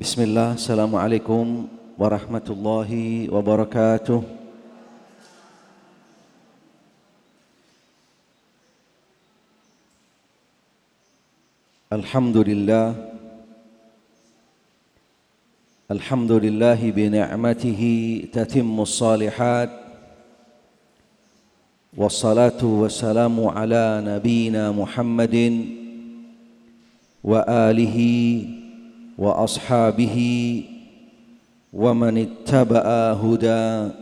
بسم الله السلام عليكم ورحمة الله وبركاته الحمد لله الحمد لله بنعمته تتم الصالحات والصلاة والسلام على نبينا محمد وآله وأصحابه ومن اتبع هدى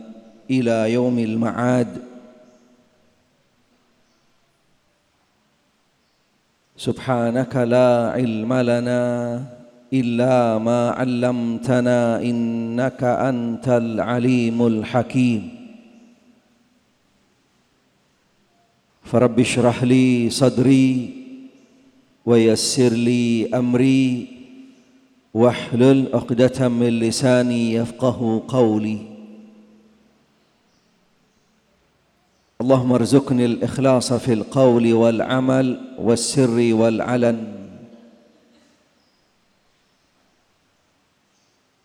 إلى يوم المعاد. سبحانك لا علم لنا إلا ما علمتنا إنك أنت العليم الحكيم. فرب اشرح لي صدري ويسر لي أمري. واحلل عقدة من لساني يفقه قولي. اللهم ارزقني الإخلاص في القول والعمل والسر والعلن.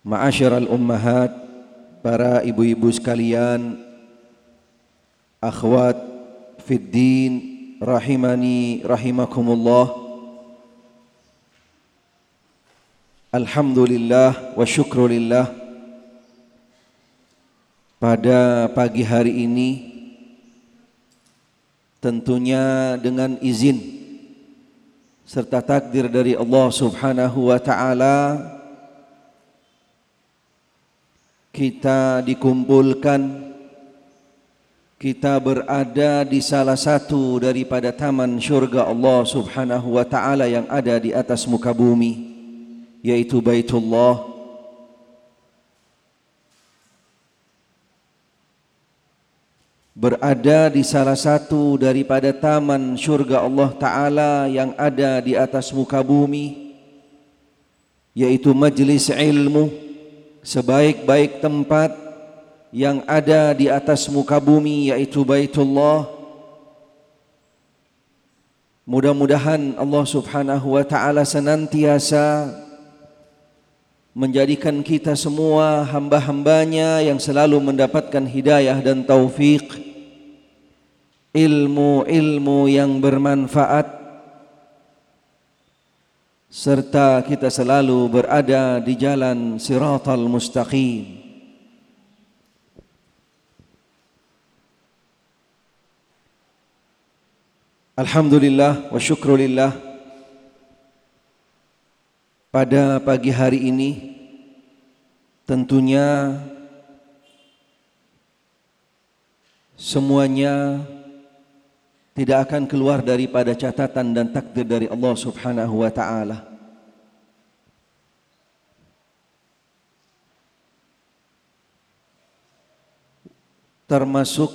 معاشر الأمهات para ibu-ibu sekalian akhwat fid din rahimani rahimakumullah Alhamdulillah wa syukrulillah. Pada pagi hari ini Tentunya dengan izin Serta takdir dari Allah subhanahu wa ta'ala Kita dikumpulkan Kita berada di salah satu daripada taman syurga Allah subhanahu wa ta'ala Yang ada di atas muka bumi yaitu Baitullah. Berada di salah satu daripada taman syurga Allah Ta'ala yang ada di atas muka bumi yaitu majlis ilmu sebaik-baik tempat yang ada di atas muka bumi yaitu Baitullah. Mudah-mudahan Allah Subhanahu wa taala senantiasa menjadikan kita semua hamba-hambanya yang selalu mendapatkan hidayah dan taufik ilmu-ilmu yang bermanfaat. Serta kita selalu berada di jalan siratal mustaqim. Alhamdulillah wa syukrulillah pada pagi hari ini tentunya semuanya tidak akan keluar daripada catatan dan takdir dari Allah Subhanahu wa taala. Termasuk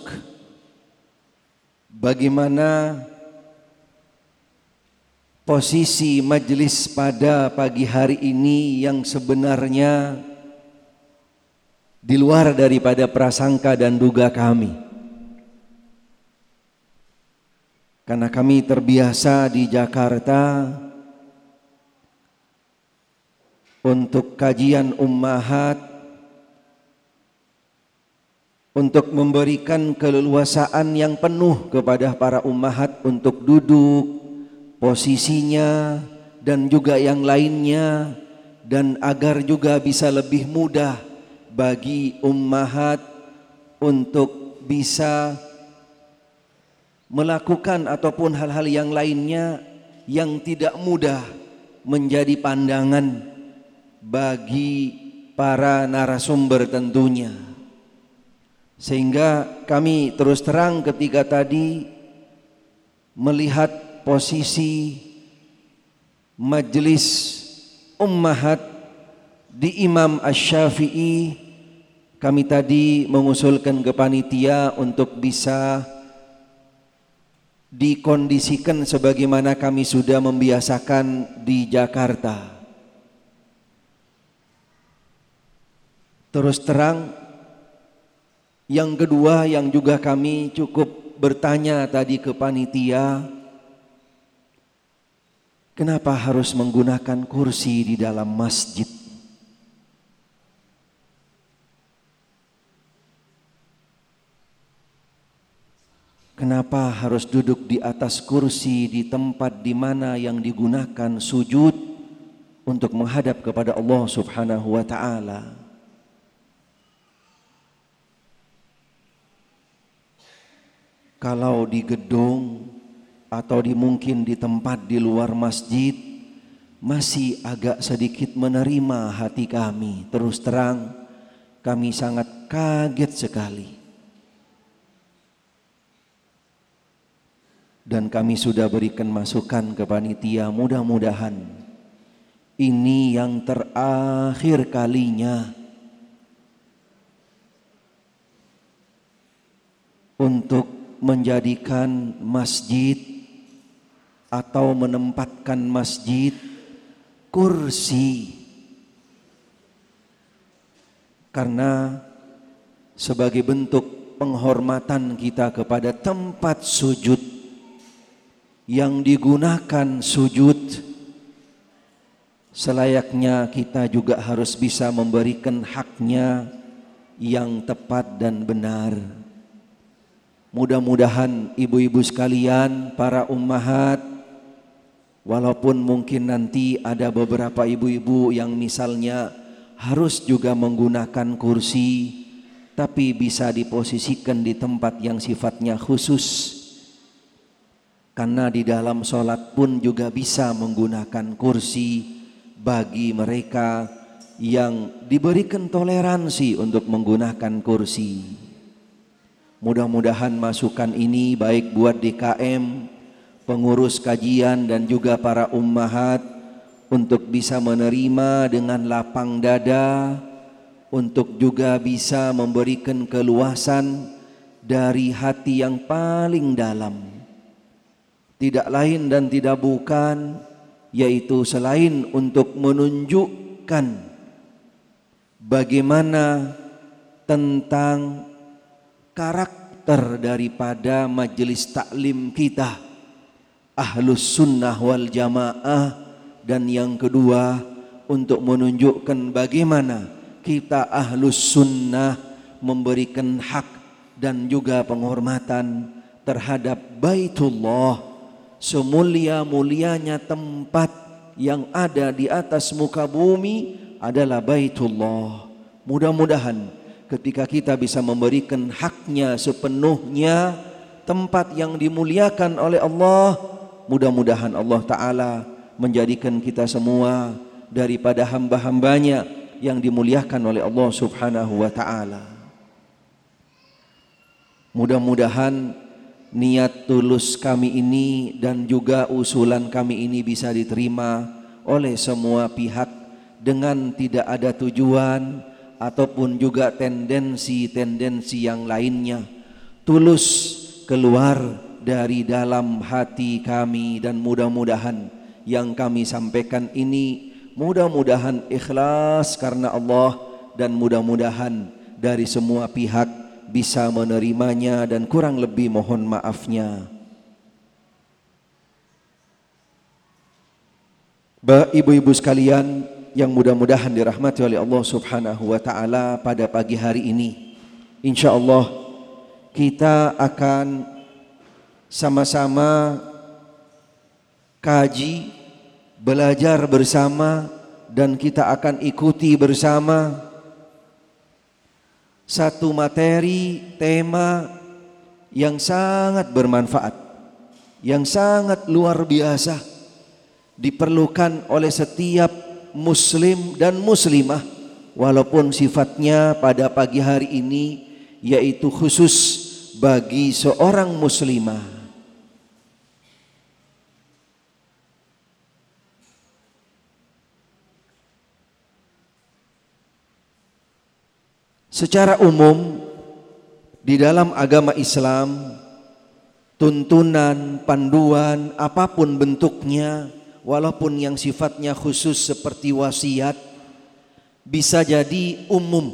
bagaimana posisi majlis pada pagi hari ini yang sebenarnya di luar daripada prasangka dan duga kami. Karena kami terbiasa di Jakarta untuk kajian ummahat untuk memberikan keleluasaan yang penuh kepada para ummahat untuk duduk posisinya dan juga yang lainnya dan agar juga bisa lebih mudah bagi ummahat untuk bisa melakukan ataupun hal-hal yang lainnya yang tidak mudah menjadi pandangan bagi para narasumber tentunya. Sehingga kami terus terang ketika tadi melihat posisi majlis ummahat di Imam Ash-Syafi'i kami tadi mengusulkan ke panitia untuk bisa dikondisikan sebagaimana kami sudah membiasakan di Jakarta. Terus terang yang kedua yang juga kami cukup bertanya tadi ke panitia Kenapa harus menggunakan kursi di dalam masjid? Kenapa harus duduk di atas kursi di tempat di mana yang digunakan sujud untuk menghadap kepada Allah Subhanahu wa taala? Kalau di gedung atau di mungkin di tempat di luar masjid masih agak sedikit menerima hati kami. Terus terang kami sangat kaget sekali. dan kami sudah berikan masukan ke panitia mudah-mudahan ini yang terakhir kalinya untuk menjadikan masjid atau menempatkan masjid kursi karena sebagai bentuk penghormatan kita kepada tempat sujud yang digunakan sujud selayaknya kita juga harus bisa memberikan haknya yang tepat dan benar. Mudah-mudahan ibu-ibu sekalian, para ummahat, walaupun mungkin nanti ada beberapa ibu-ibu yang misalnya harus juga menggunakan kursi, tapi bisa diposisikan di tempat yang sifatnya khusus karena di dalam sholat pun juga bisa menggunakan kursi bagi mereka yang diberikan toleransi untuk menggunakan kursi. Mudah-mudahan masukan ini baik buat DKM, pengurus kajian dan juga para ummahat untuk bisa menerima dengan lapang dada, untuk juga bisa memberikan keluasan dari hati yang paling dalam. Tidak lain dan tidak bukan yaitu selain untuk menunjukkan bagaimana tentang karakter daripada majelis taklim kita ahlus sunnah wal jamaah dan yang kedua untuk menunjukkan bagaimana kita ahlus sunnah memberikan hak dan juga penghormatan terhadap baitullah semulia-mulianya tempat yang ada di atas muka bumi adalah Baitullah. Mudah-mudahan ketika kita bisa memberikan haknya sepenuhnya tempat yang dimuliakan oleh Allah, mudah-mudahan Allah taala menjadikan kita semua daripada hamba-hambanya yang dimuliakan oleh Allah Subhanahu wa taala. Mudah-mudahan niat tulus kami ini dan juga usulan kami ini bisa diterima oleh semua pihak dengan tidak ada tujuan ataupun juga tendensi-tendensi yang lainnya tulus keluar dari dalam hati kami dan mudah-mudahan yang kami sampaikan ini mudah-mudahan ikhlas karena Allah dan mudah-mudahan dari semua pihak bisa menerimanya dan kurang lebih mohon maafnya. Ibu-ibu sekalian yang mudah-mudahan dirahmati oleh Allah Subhanahu wa taala pada pagi hari ini. Insyaallah kita akan sama-sama kaji, belajar bersama dan kita akan ikuti bersama. Satu materi tema yang sangat bermanfaat, yang sangat luar biasa diperlukan oleh setiap muslim dan muslimah walaupun sifatnya pada pagi hari ini yaitu khusus bagi seorang muslimah Secara umum di dalam agama Islam tuntunan, panduan apa pun bentuknya walaupun yang sifatnya khusus seperti wasiat bisa jadi umum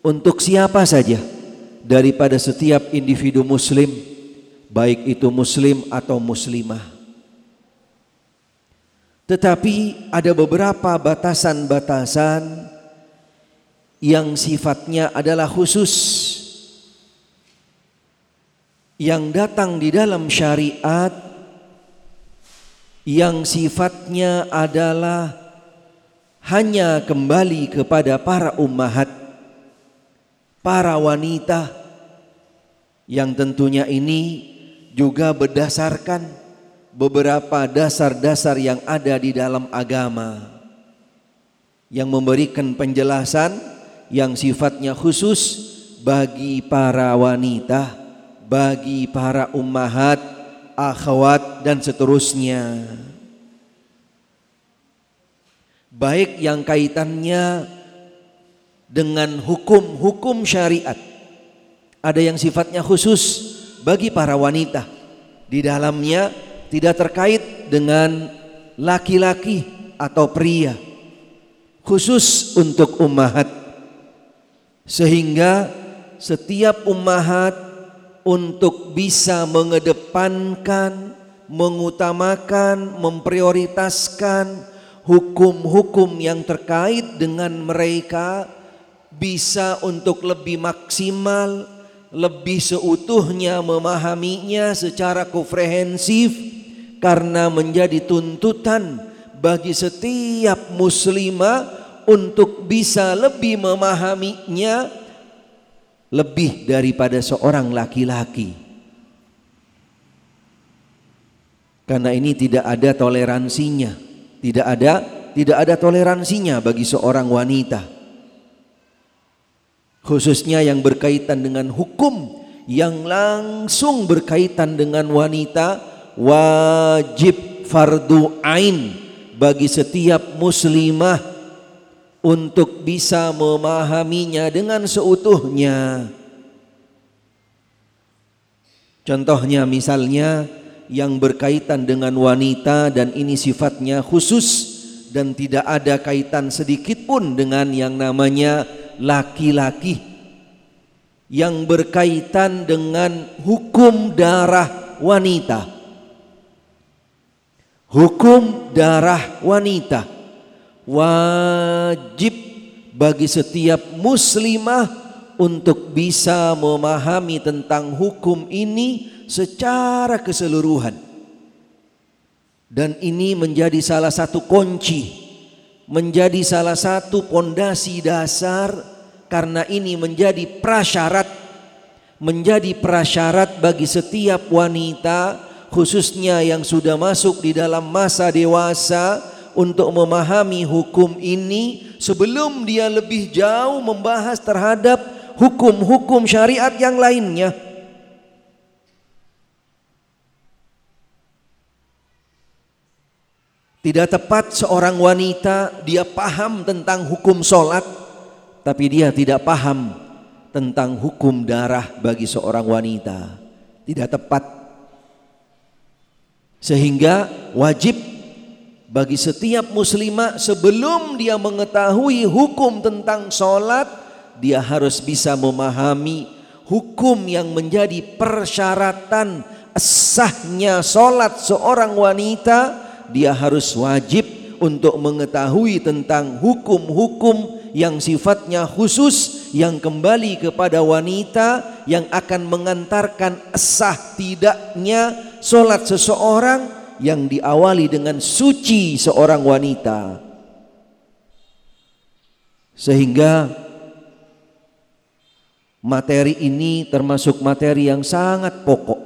untuk siapa saja. Daripada setiap individu muslim baik itu muslim atau muslimah. Tetapi ada beberapa batasan-batasan yang sifatnya adalah khusus yang datang di dalam syariat yang sifatnya adalah hanya kembali kepada para ummahat, para wanita yang tentunya ini juga berdasarkan beberapa dasar-dasar yang ada di dalam agama yang memberikan penjelasan yang sifatnya khusus bagi para wanita, bagi para ummahat, akhwat dan seterusnya. Baik yang kaitannya dengan hukum-hukum syariat. Ada yang sifatnya khusus bagi para wanita. Di dalamnya tidak terkait dengan laki-laki atau pria. Khusus untuk ummahat. Sehingga setiap ummahat untuk bisa mengedepankan, mengutamakan, memprioritaskan hukum-hukum yang terkait dengan mereka bisa untuk lebih maksimal, lebih seutuhnya memahaminya secara komprehensif karena menjadi tuntutan bagi setiap muslimah untuk bisa lebih memahaminya lebih daripada seorang laki-laki. Karena ini tidak ada toleransinya, tidak ada tidak ada toleransinya bagi seorang wanita. Khususnya yang berkaitan dengan hukum yang langsung berkaitan dengan wanita wajib fardu ain bagi setiap muslimah untuk bisa memahaminya dengan seutuhnya. Contohnya misalnya yang berkaitan dengan wanita dan ini sifatnya khusus dan tidak ada kaitan sedikit pun dengan yang namanya laki-laki yang berkaitan dengan hukum darah wanita. Hukum darah wanita wajib bagi setiap muslimah untuk bisa memahami tentang hukum ini secara keseluruhan. Dan ini menjadi salah satu kunci, menjadi salah satu pondasi dasar karena ini menjadi prasyarat menjadi prasyarat bagi setiap wanita khususnya yang sudah masuk di dalam masa dewasa untuk memahami hukum ini sebelum dia lebih jauh membahas terhadap hukum-hukum syariat yang lainnya. Tidak tepat seorang wanita dia paham tentang hukum solat tapi dia tidak paham tentang hukum darah bagi seorang wanita. Tidak tepat. Sehingga wajib bagi setiap muslimah sebelum dia mengetahui hukum tentang sholat dia harus bisa memahami hukum yang menjadi persyaratan sahnya sholat seorang wanita. Dia harus wajib untuk mengetahui tentang hukum-hukum yang sifatnya khusus yang kembali kepada wanita yang akan mengantarkan sah tidaknya sholat seseorang yang diawali dengan suci seorang wanita sehingga materi ini termasuk materi yang sangat pokok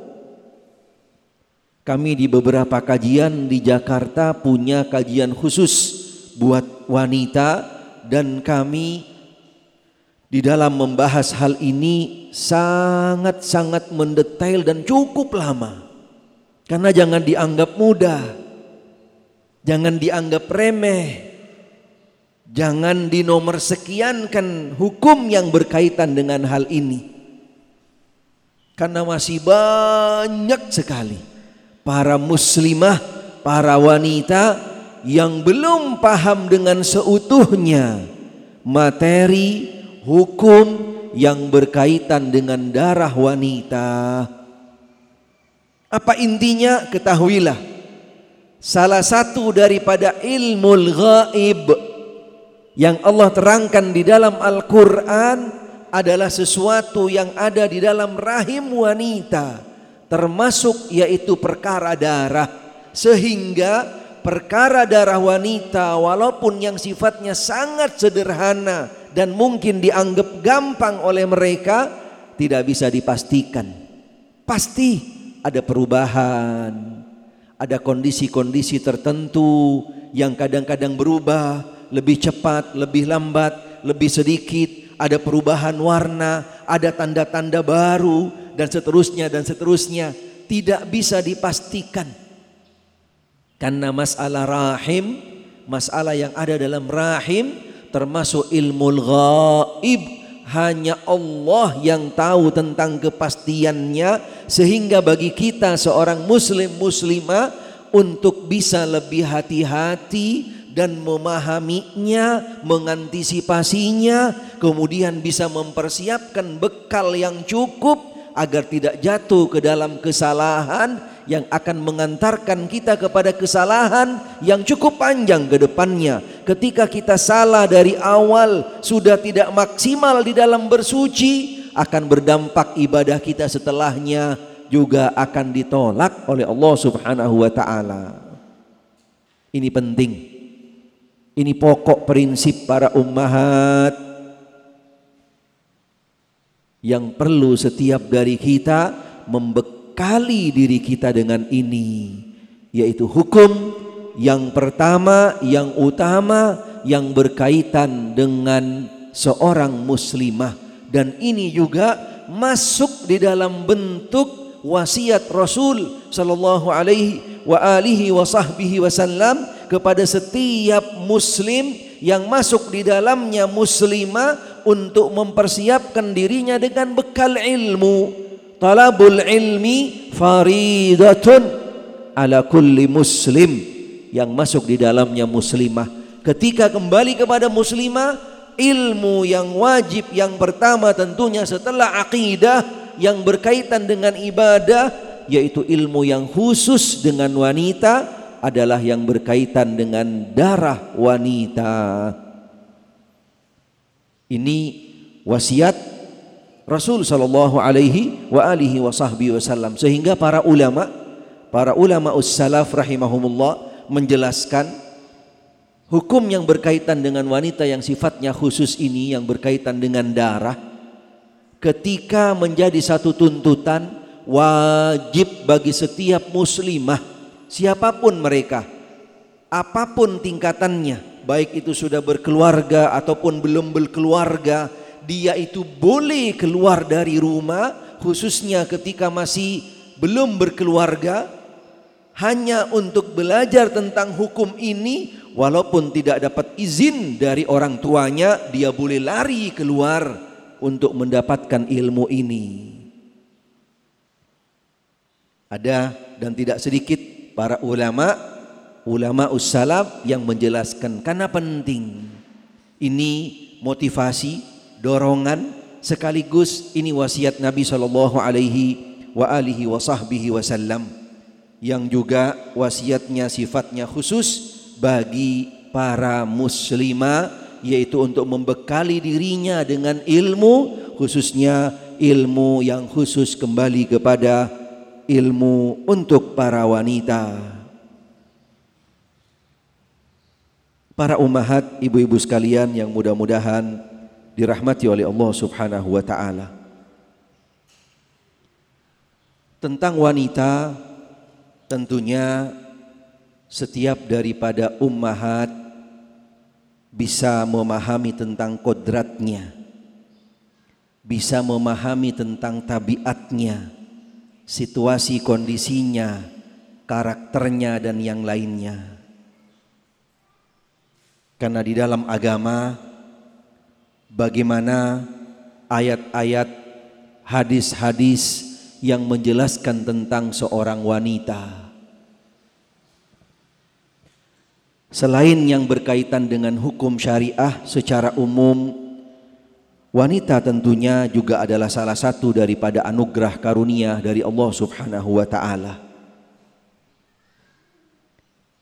kami di beberapa kajian di Jakarta punya kajian khusus buat wanita dan kami di dalam membahas hal ini sangat-sangat mendetail dan cukup lama. Karena jangan dianggap mudah. Jangan dianggap remeh. Jangan dinomor sekiankan hukum yang berkaitan dengan hal ini. Karena masih banyak sekali para muslimah, para wanita yang belum paham dengan seutuhnya materi hukum yang berkaitan dengan darah wanita. Apa intinya? Ketahuilah. Salah satu daripada ilmu gaib yang Allah terangkan di dalam Al-Quran adalah sesuatu yang ada di dalam rahim wanita. termasuk yaitu perkara darah sehingga perkara darah wanita walaupun yang sifatnya sangat sederhana dan mungkin dianggap gampang oleh mereka tidak bisa dipastikan pasti ada perubahan ada kondisi-kondisi tertentu yang kadang-kadang berubah lebih cepat, lebih lambat, lebih sedikit, ada perubahan warna, ada tanda-tanda baru dan seterusnya dan seterusnya. Tidak bisa dipastikan. Karena masalah rahim, masalah yang ada dalam rahim termasuk ilmu gaib hanya Allah yang tahu tentang kepastiannya sehingga bagi kita seorang muslim muslimah untuk bisa lebih hati-hati dan memahaminya, mengantisipasinya, kemudian bisa mempersiapkan bekal yang cukup agar tidak jatuh ke dalam kesalahan yang akan mengantarkan kita kepada kesalahan yang cukup panjang ke depannya. Ketika kita salah dari awal, sudah tidak maksimal di dalam bersuci, akan berdampak ibadah kita setelahnya juga akan ditolak oleh Allah Subhanahu wa taala. Ini penting. Ini pokok prinsip para ummahat yang perlu setiap dari kita membekal bekali diri kita dengan ini yaitu hukum yang pertama yang utama yang berkaitan dengan seorang muslimah. Dan ini juga masuk di dalam bentuk wasiat Rasul sallallahu alaihi wa alihi wa sahbihi wasallam kepada setiap muslim yang masuk di dalamnya muslimah untuk mempersiapkan dirinya dengan bekal ilmu talabul ilmi faridatun ala kulli muslim yang masuk di dalamnya muslimah. Ketika kembali kepada muslimah ilmu yang wajib yang pertama tentunya setelah akidah yang berkaitan dengan ibadah yaitu ilmu yang khusus dengan wanita adalah yang berkaitan dengan darah wanita. Ini wasiat Rasul sallallahu alaihi wa alihi wa sahbihi wasallam. Sehingga para ulama para ulama ussalaf rahimahumullah menjelaskan hukum yang berkaitan dengan wanita yang sifatnya khusus ini yang berkaitan dengan darah ketika menjadi satu tuntutan wajib bagi setiap muslimah siapa pun mereka apa pun tingkatannya baik itu sudah berkeluarga ataupun belum berkeluarga dia itu boleh keluar dari rumah khususnya ketika masih belum berkeluarga hanya untuk belajar tentang hukum ini walaupun tidak dapat izin dari orang tuanya dia boleh lari keluar untuk mendapatkan ilmu ini. Ada dan tidak sedikit para ulama ulama ussalaf yang menjelaskan karena penting. Ini motivasi dorongan sekaligus ini wasiat Nabi sallallahu alaihi wa alihi wa sahbihi wasallam yang juga wasiatnya sifatnya khusus bagi para muslimah yaitu untuk membekali dirinya dengan ilmu khususnya ilmu yang khusus kembali kepada ilmu untuk para wanita. Para ummahat ibu-ibu sekalian yang mudah-mudahan dirahmati oleh Allah Subhanahu wa taala. Tentang wanita tentunya setiap daripada ummahat bisa memahami tentang kodratnya, bisa memahami tentang tabiatnya, situasi kondisinya, karakternya dan yang lainnya. Karena di dalam agama bagaimana ayat-ayat hadis-hadis yang menjelaskan tentang seorang wanita. Selain yang berkaitan dengan hukum syariah secara umum, wanita tentunya juga adalah salah satu daripada anugerah karunia dari Allah Subhanahu wa taala.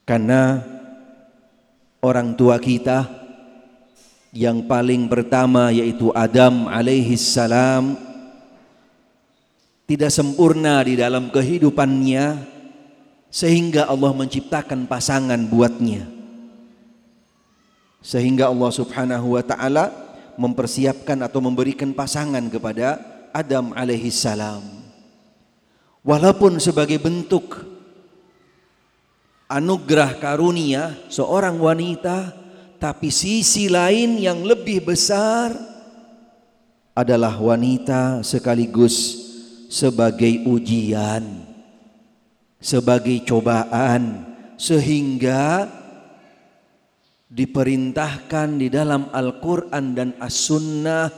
Karena orang tua kita yang paling pertama yaitu Adam alaihi salam. Tidak sempurna di dalam kehidupannya sehingga Allah menciptakan pasangan buatnya. Sehingga Allah Subhanahu wa taala mempersiapkan atau memberikan pasangan kepada Adam alaihi salam. Walaupun sebagai bentuk anugerah karunia seorang wanita tapi sisi lain yang lebih besar adalah wanita sekaligus sebagai ujian, sebagai cobaan, sehingga diperintahkan di dalam Al-Quran dan As-Sunnah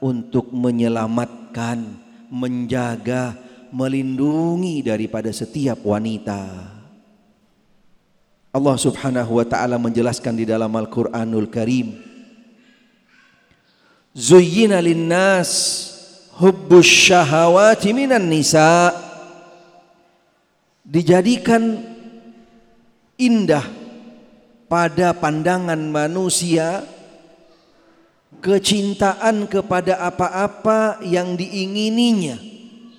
untuk menyelamatkan, menjaga, melindungi daripada setiap wanita. Allah Subhanahu wa taala menjelaskan di dalam Al-Qur'anul Karim. Zuyyina linnas hubbus syahawati minan nisa. Dijadikan indah pada pandangan manusia kecintaan kepada apa-apa yang diingininya.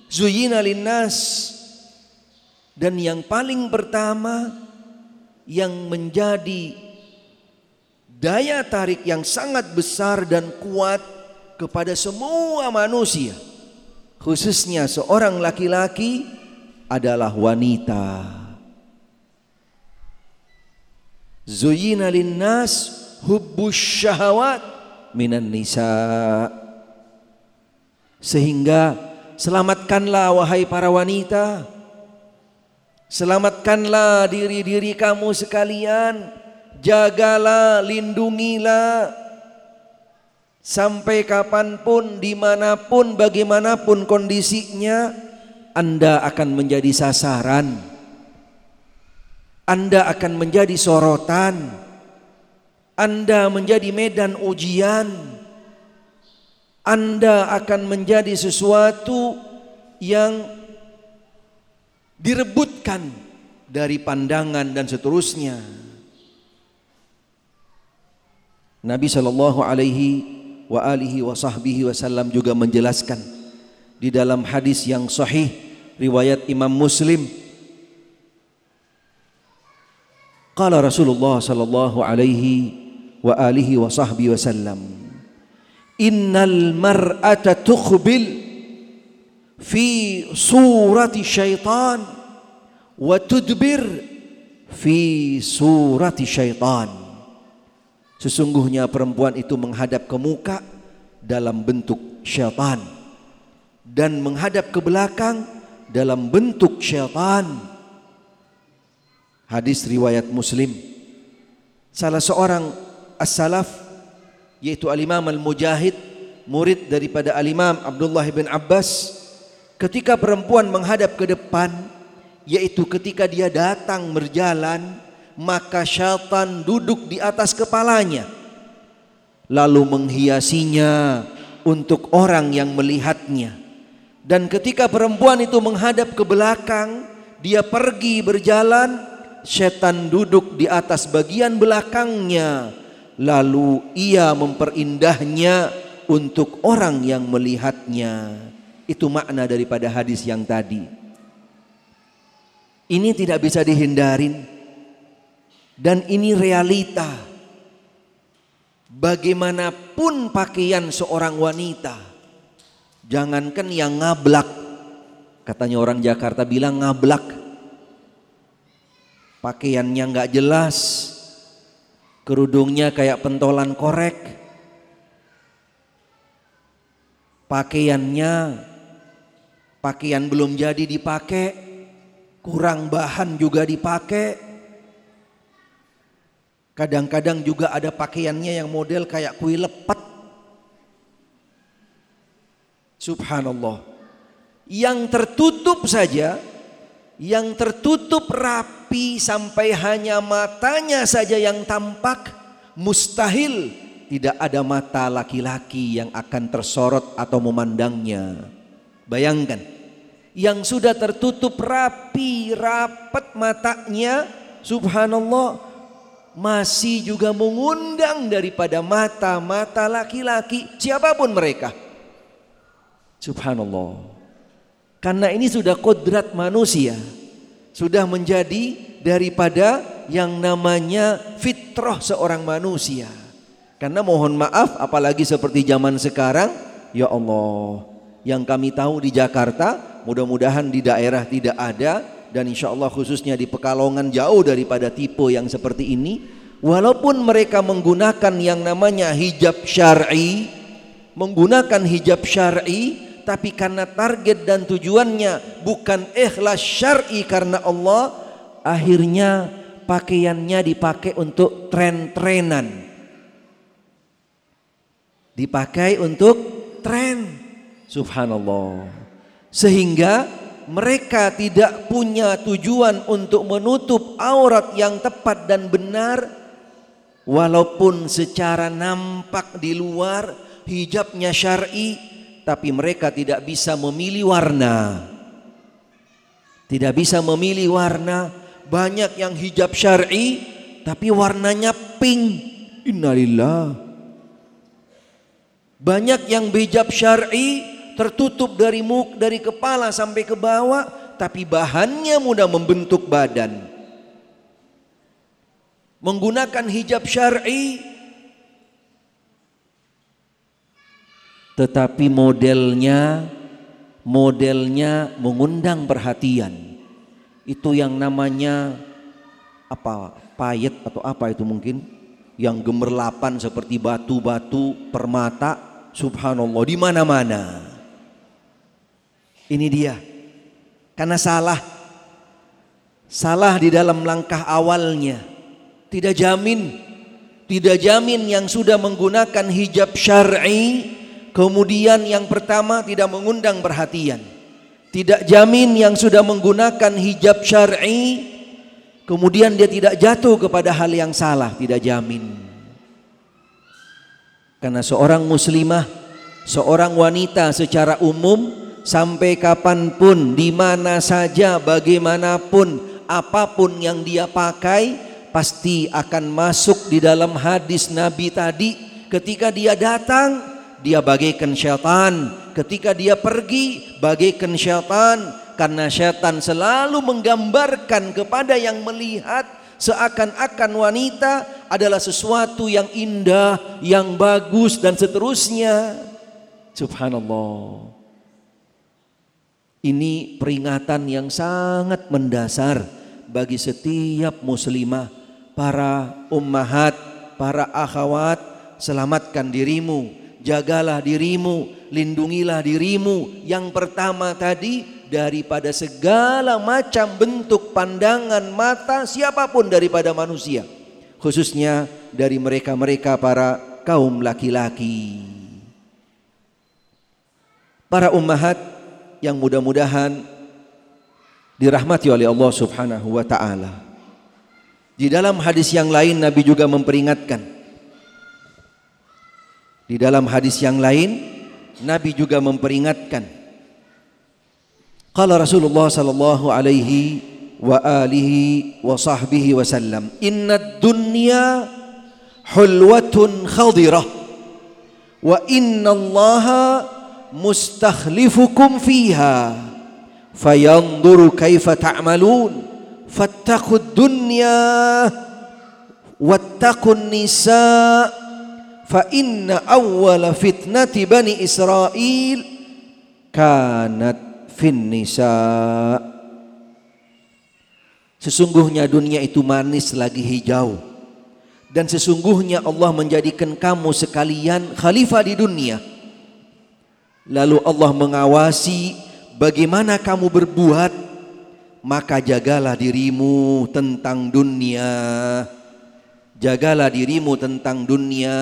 Zuyina linnas. Dan yang paling pertama yang menjadi daya tarik yang sangat besar dan kuat kepada semua manusia. Khususnya seorang laki-laki adalah wanita. Zuyina linnas hubbus syahawat minan nisa. Sehingga selamatkanlah wahai para wanita selamatkanlah diri-diri kamu sekalian jagalah lindungilah Sampai kapan pun, di mana pun, bagaimanapun kondisinya, Anda akan menjadi sasaran. Anda akan menjadi sorotan. Anda menjadi medan ujian. Anda akan menjadi sesuatu yang direbutkan dari pandangan dan seterusnya. Nabi Shallallahu Alaihi wa alihi wa sahbihi wasallam juga menjelaskan di dalam hadis yang sahih riwayat Imam Muslim Qala Rasulullah sallallahu alaihi wa alihi wa sahbihi wasallam Innal mar'ata tukhbil fi surati syaitan wa tudbir fi surati syaitan Sesungguhnya perempuan itu menghadap ke muka dalam bentuk syaitan dan menghadap ke belakang dalam bentuk syaitan. Hadis riwayat Muslim. Salah seorang as-salaf yaitu al-Imam al-Mujahid murid daripada al-Imam Abdullah bin Abbas ketika perempuan menghadap ke depan yaitu ketika dia datang berjalan maka syaitan duduk di atas kepalanya lalu menghiasinya untuk orang yang melihatnya. Dan ketika perempuan itu menghadap ke belakang dia pergi berjalan setan duduk di atas bagian belakangnya lalu ia memperindahnya untuk orang yang melihatnya itu makna daripada hadis yang tadi. Ini tidak bisa dihindarin. Dan ini realita. Bagaimanapun pakaian seorang wanita, jangankan yang ngablak, katanya orang Jakarta bilang ngablak, pakaiannya nggak jelas, kerudungnya kayak pentolan korek, pakaiannya pakaian belum jadi dipakai, kurang bahan juga dipakai, Kadang-kadang juga ada pakaiannya yang model kayak kue lepet. Subhanallah. Yang tertutup saja, yang tertutup rapi sampai hanya matanya saja yang tampak, mustahil tidak ada mata laki-laki yang akan tersorot atau memandangnya. Bayangkan, yang sudah tertutup rapi, rapat matanya, subhanallah, masih juga mengundang daripada mata-mata laki-laki siapa pun mereka. Subhanallah. Karena ini sudah kodrat manusia. Sudah menjadi daripada yang namanya fitrah seorang manusia. Karena mohon maaf apalagi seperti zaman sekarang, ya Allah, yang kami tahu di Jakarta, mudah-mudahan di daerah tidak ada dan insya Allah khususnya di Pekalongan jauh daripada tipe yang seperti ini. Walaupun mereka menggunakan yang namanya hijab syar'i, menggunakan hijab syar'i, tapi karena target dan tujuannya bukan ikhlas syar'i karena Allah, akhirnya pakaiannya dipakai untuk tren-trenan dipakai untuk tren. Subhanallah. Sehingga mereka tidak punya tujuan untuk menutup aurat yang tepat dan benar walaupun secara nampak di luar hijabnya syar'i tapi mereka tidak bisa memilih warna. Tidak bisa memilih warna. Banyak yang hijab syar'i tapi warnanya pink. Innalillah. Banyak yang bijab syar'i tertutup dari muk dari kepala sampai ke bawah tapi bahannya mudah membentuk badan. Menggunakan hijab syar'i tetapi modelnya modelnya mengundang perhatian. Itu yang namanya apa? payet atau apa itu mungkin yang gemerlapan seperti batu-batu permata Subhanallah di mana-mana. Ini dia. Karena salah. Salah di dalam langkah awalnya. Tidak jamin. Tidak jamin yang sudah menggunakan hijab syar'i kemudian yang pertama tidak mengundang perhatian. Tidak jamin yang sudah menggunakan hijab syar'i kemudian dia tidak jatuh kepada hal yang salah, tidak jamin. Karena seorang muslimah, seorang wanita secara umum sampai kapan pun, di mana saja, bagaimanapun, apa pun yang dia pakai, pasti akan masuk di dalam hadis Nabi tadi. Ketika dia datang, dia bagaikan syaitan. Ketika dia pergi, bagaikan syaitan. Karena syaitan selalu menggambarkan kepada yang melihat seakan-akan wanita adalah sesuatu yang indah, yang bagus dan seterusnya. Subhanallah. Ini peringatan yang sangat mendasar bagi setiap muslimah, para ummahat, para akhwat, selamatkan dirimu, jagalah dirimu, lindungilah dirimu. Yang pertama tadi daripada segala macam bentuk pandangan mata siapa pun daripada manusia khususnya dari mereka-mereka para kaum laki-laki para ummahat yang mudah-mudahan dirahmati oleh Allah Subhanahu wa taala. Di dalam hadis yang lain Nabi juga memperingatkan. Di dalam hadis yang lain Nabi juga memperingatkan. Qala Rasulullah sallallahu alaihi wa alihi wa sahbihi wasallam Inna dunya hulwatun khadirah wa inna allaha mustakhlifukum fiha fayanzuru kaifa ta'malun fattaqud dunya wattaqun nisa fa inna awwala fitnati bani Israel kanat fin nisa Sesungguhnya dunia itu manis lagi hijau dan sesungguhnya Allah menjadikan kamu sekalian khalifah di dunia. Lalu Allah mengawasi bagaimana kamu berbuat, maka jagalah dirimu tentang dunia. Jagalah dirimu tentang dunia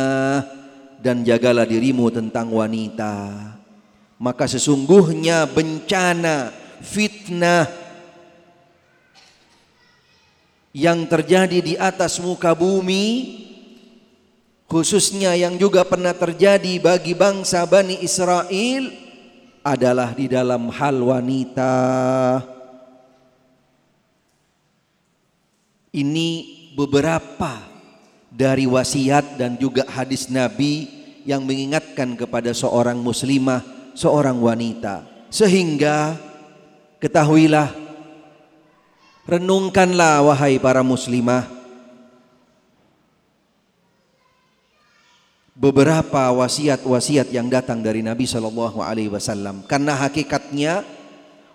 dan jagalah dirimu tentang wanita maka sesungguhnya bencana fitnah yang terjadi di atas muka bumi khususnya yang juga pernah terjadi bagi bangsa Bani Israel adalah di dalam hal wanita. Ini beberapa dari wasiat dan juga hadis Nabi yang mengingatkan kepada seorang muslimah seorang wanita. Sehingga ketahuilah renungkanlah wahai para muslimah beberapa wasiat-wasiat yang datang dari Nabi Shallallahu Alaihi Wasallam karena hakikatnya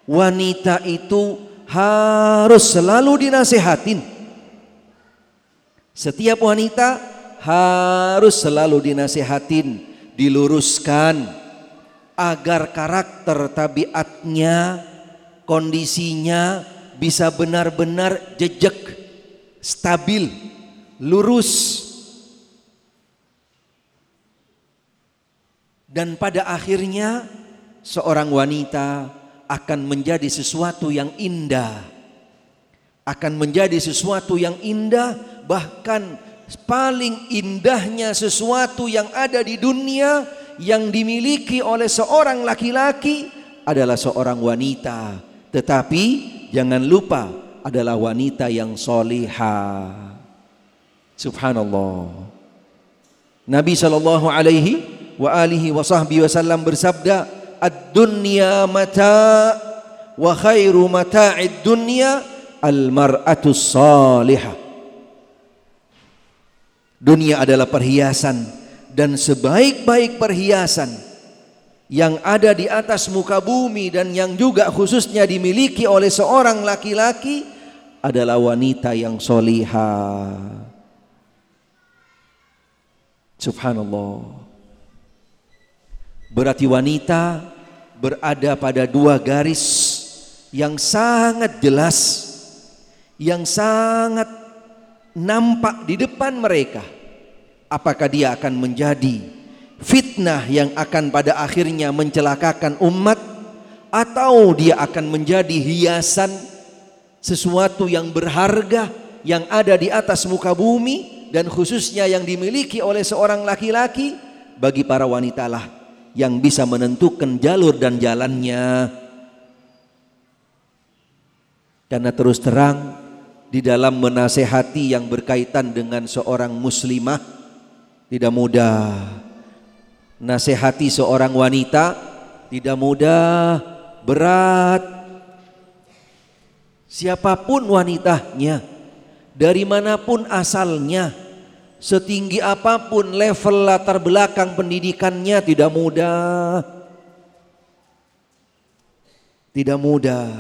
wanita itu harus selalu dinasehatin setiap wanita harus selalu dinasehatin diluruskan agar karakter tabiatnya kondisinya bisa benar-benar jejak, stabil, lurus. Dan pada akhirnya seorang wanita akan menjadi sesuatu yang indah. Akan menjadi sesuatu yang indah bahkan paling indahnya sesuatu yang ada di dunia yang dimiliki oleh seorang laki-laki adalah seorang wanita tetapi jangan lupa adalah wanita yang soliha. Subhanallah. Nabi sallallahu alaihi wa alihi wa sahbihi wasallam bersabda, "Ad-dunya mata wa khairu mata'id dunya al-mar'atu salihah." Dunia adalah perhiasan dan sebaik-baik perhiasan yang ada di atas muka bumi dan yang juga khususnya dimiliki oleh seorang laki-laki adalah wanita yang soliha. Subhanallah. Berarti wanita berada pada dua garis yang sangat jelas, yang sangat nampak di depan mereka. Apakah dia akan menjadi fitnah yang akan pada akhirnya mencelakakan umat atau dia akan menjadi hiasan sesuatu yang berharga yang ada di atas muka bumi dan khususnya yang dimiliki oleh seorang laki-laki bagi para wanita lah yang bisa menentukan jalur dan jalannya. Karena terus terang di dalam menasehati yang berkaitan dengan seorang muslimah tidak mudah. Nasihati seorang wanita tidak mudah, berat. Siapa pun wanitanya, dari mana pun asalnya, setinggi apa pun level latar belakang pendidikannya tidak mudah. Tidak mudah.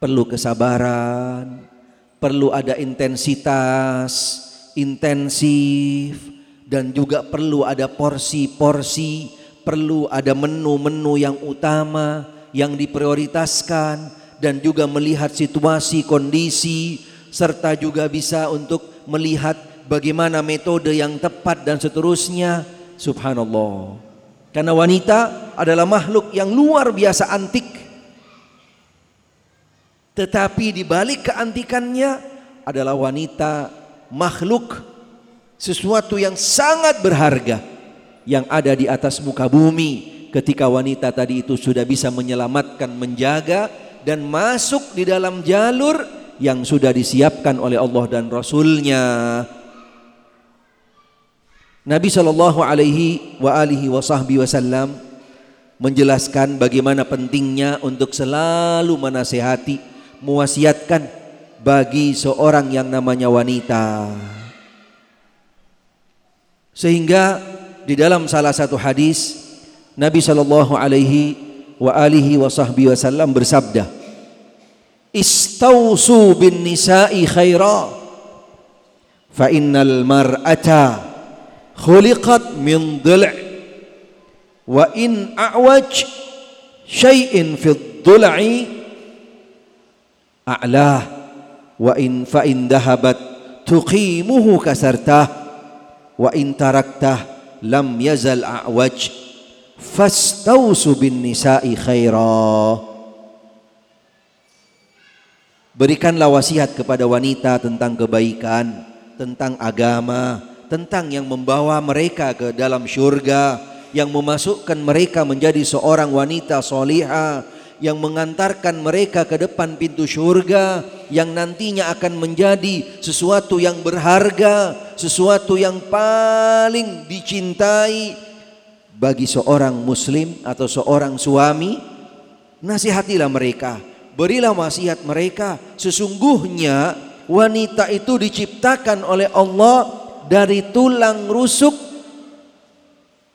Perlu kesabaran, perlu ada intensitas, intensif, dan juga perlu ada porsi-porsi, perlu ada menu-menu yang utama yang diprioritaskan dan juga melihat situasi, kondisi serta juga bisa untuk melihat bagaimana metode yang tepat dan seterusnya. Subhanallah. Karena wanita adalah makhluk yang luar biasa antik. Tetapi di balik keantikannya adalah wanita makhluk sesuatu yang sangat berharga yang ada di atas muka bumi ketika wanita tadi itu sudah bisa menyelamatkan, menjaga dan masuk di dalam jalur yang sudah disiapkan oleh Allah dan Rasulnya. Nabi Shallallahu Alaihi wa alihi Wasallam menjelaskan bagaimana pentingnya untuk selalu menasehati, mewasiatkan bagi seorang yang namanya wanita. Sehingga di dalam salah satu hadis Nabi sallallahu alaihi wa alihi wasallam bersabda استوصوا بالنساء خيرا. فإن المرأة خلقت من ضلع وإن أعوج شيء في الضلع أعلاه وإن فإن ذهبت تقيمه كسرته وإن تركته لم يزل أعوج. فاستوصوا بالنساء خيرا. Berikanlah wasiat kepada wanita tentang kebaikan tentang agama tentang yang membawa mereka ke dalam syurga yang memasukkan mereka menjadi seorang wanita solihah yang mengantarkan mereka ke depan pintu surga yang nantinya akan menjadi sesuatu yang berharga, sesuatu yang paling dicintai bagi seorang muslim atau seorang suami. Nasihatilah mereka, berilah wasiat mereka. Sesungguhnya wanita itu diciptakan oleh Allah dari tulang rusuk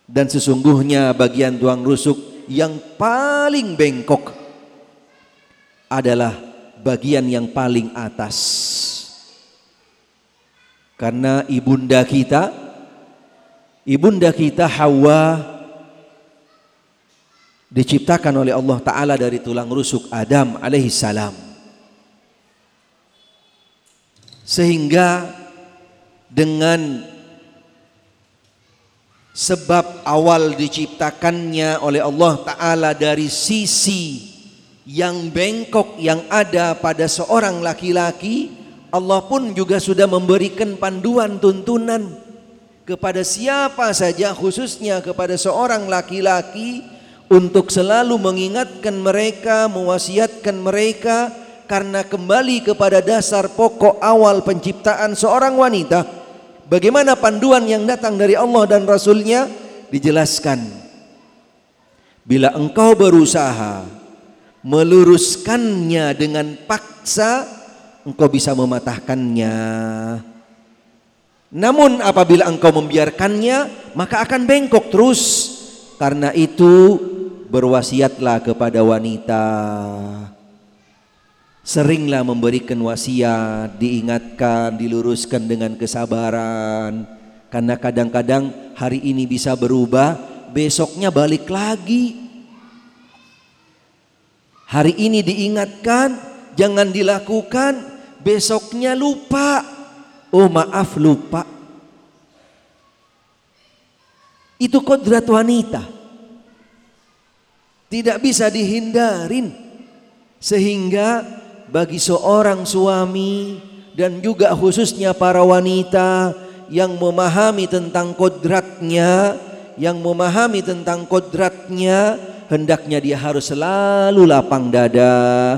dan sesungguhnya bagian tulang rusuk yang paling bengkok adalah bagian yang paling atas. Karena ibunda kita ibunda kita Hawa diciptakan oleh Allah taala dari tulang rusuk Adam alaihi salam. Sehingga dengan sebab awal diciptakannya oleh Allah Ta'ala dari sisi yang bengkok yang ada pada seorang laki-laki Allah pun juga sudah memberikan panduan tuntunan kepada siapa saja khususnya kepada seorang laki-laki untuk selalu mengingatkan mereka, mewasiatkan mereka karena kembali kepada dasar pokok awal penciptaan seorang wanita bagaimana panduan yang datang dari Allah dan Rasulnya dijelaskan. Bila engkau berusaha meluruskannya dengan paksa engkau bisa mematahkannya. Namun apabila engkau membiarkannya maka akan bengkok terus. Karena itu berwasiatlah kepada wanita Seringlah memberikan wasiat, diingatkan, diluruskan dengan kesabaran. Karena kadang-kadang hari ini bisa berubah, besoknya balik lagi. Hari ini diingatkan, jangan dilakukan, besoknya lupa. Oh maaf lupa. Itu kodrat wanita. Tidak bisa dihindarin. Sehingga bagi seorang suami dan juga khususnya para wanita yang memahami tentang kodratnya, yang memahami tentang kodratnya, hendaknya dia harus selalu lapang dada,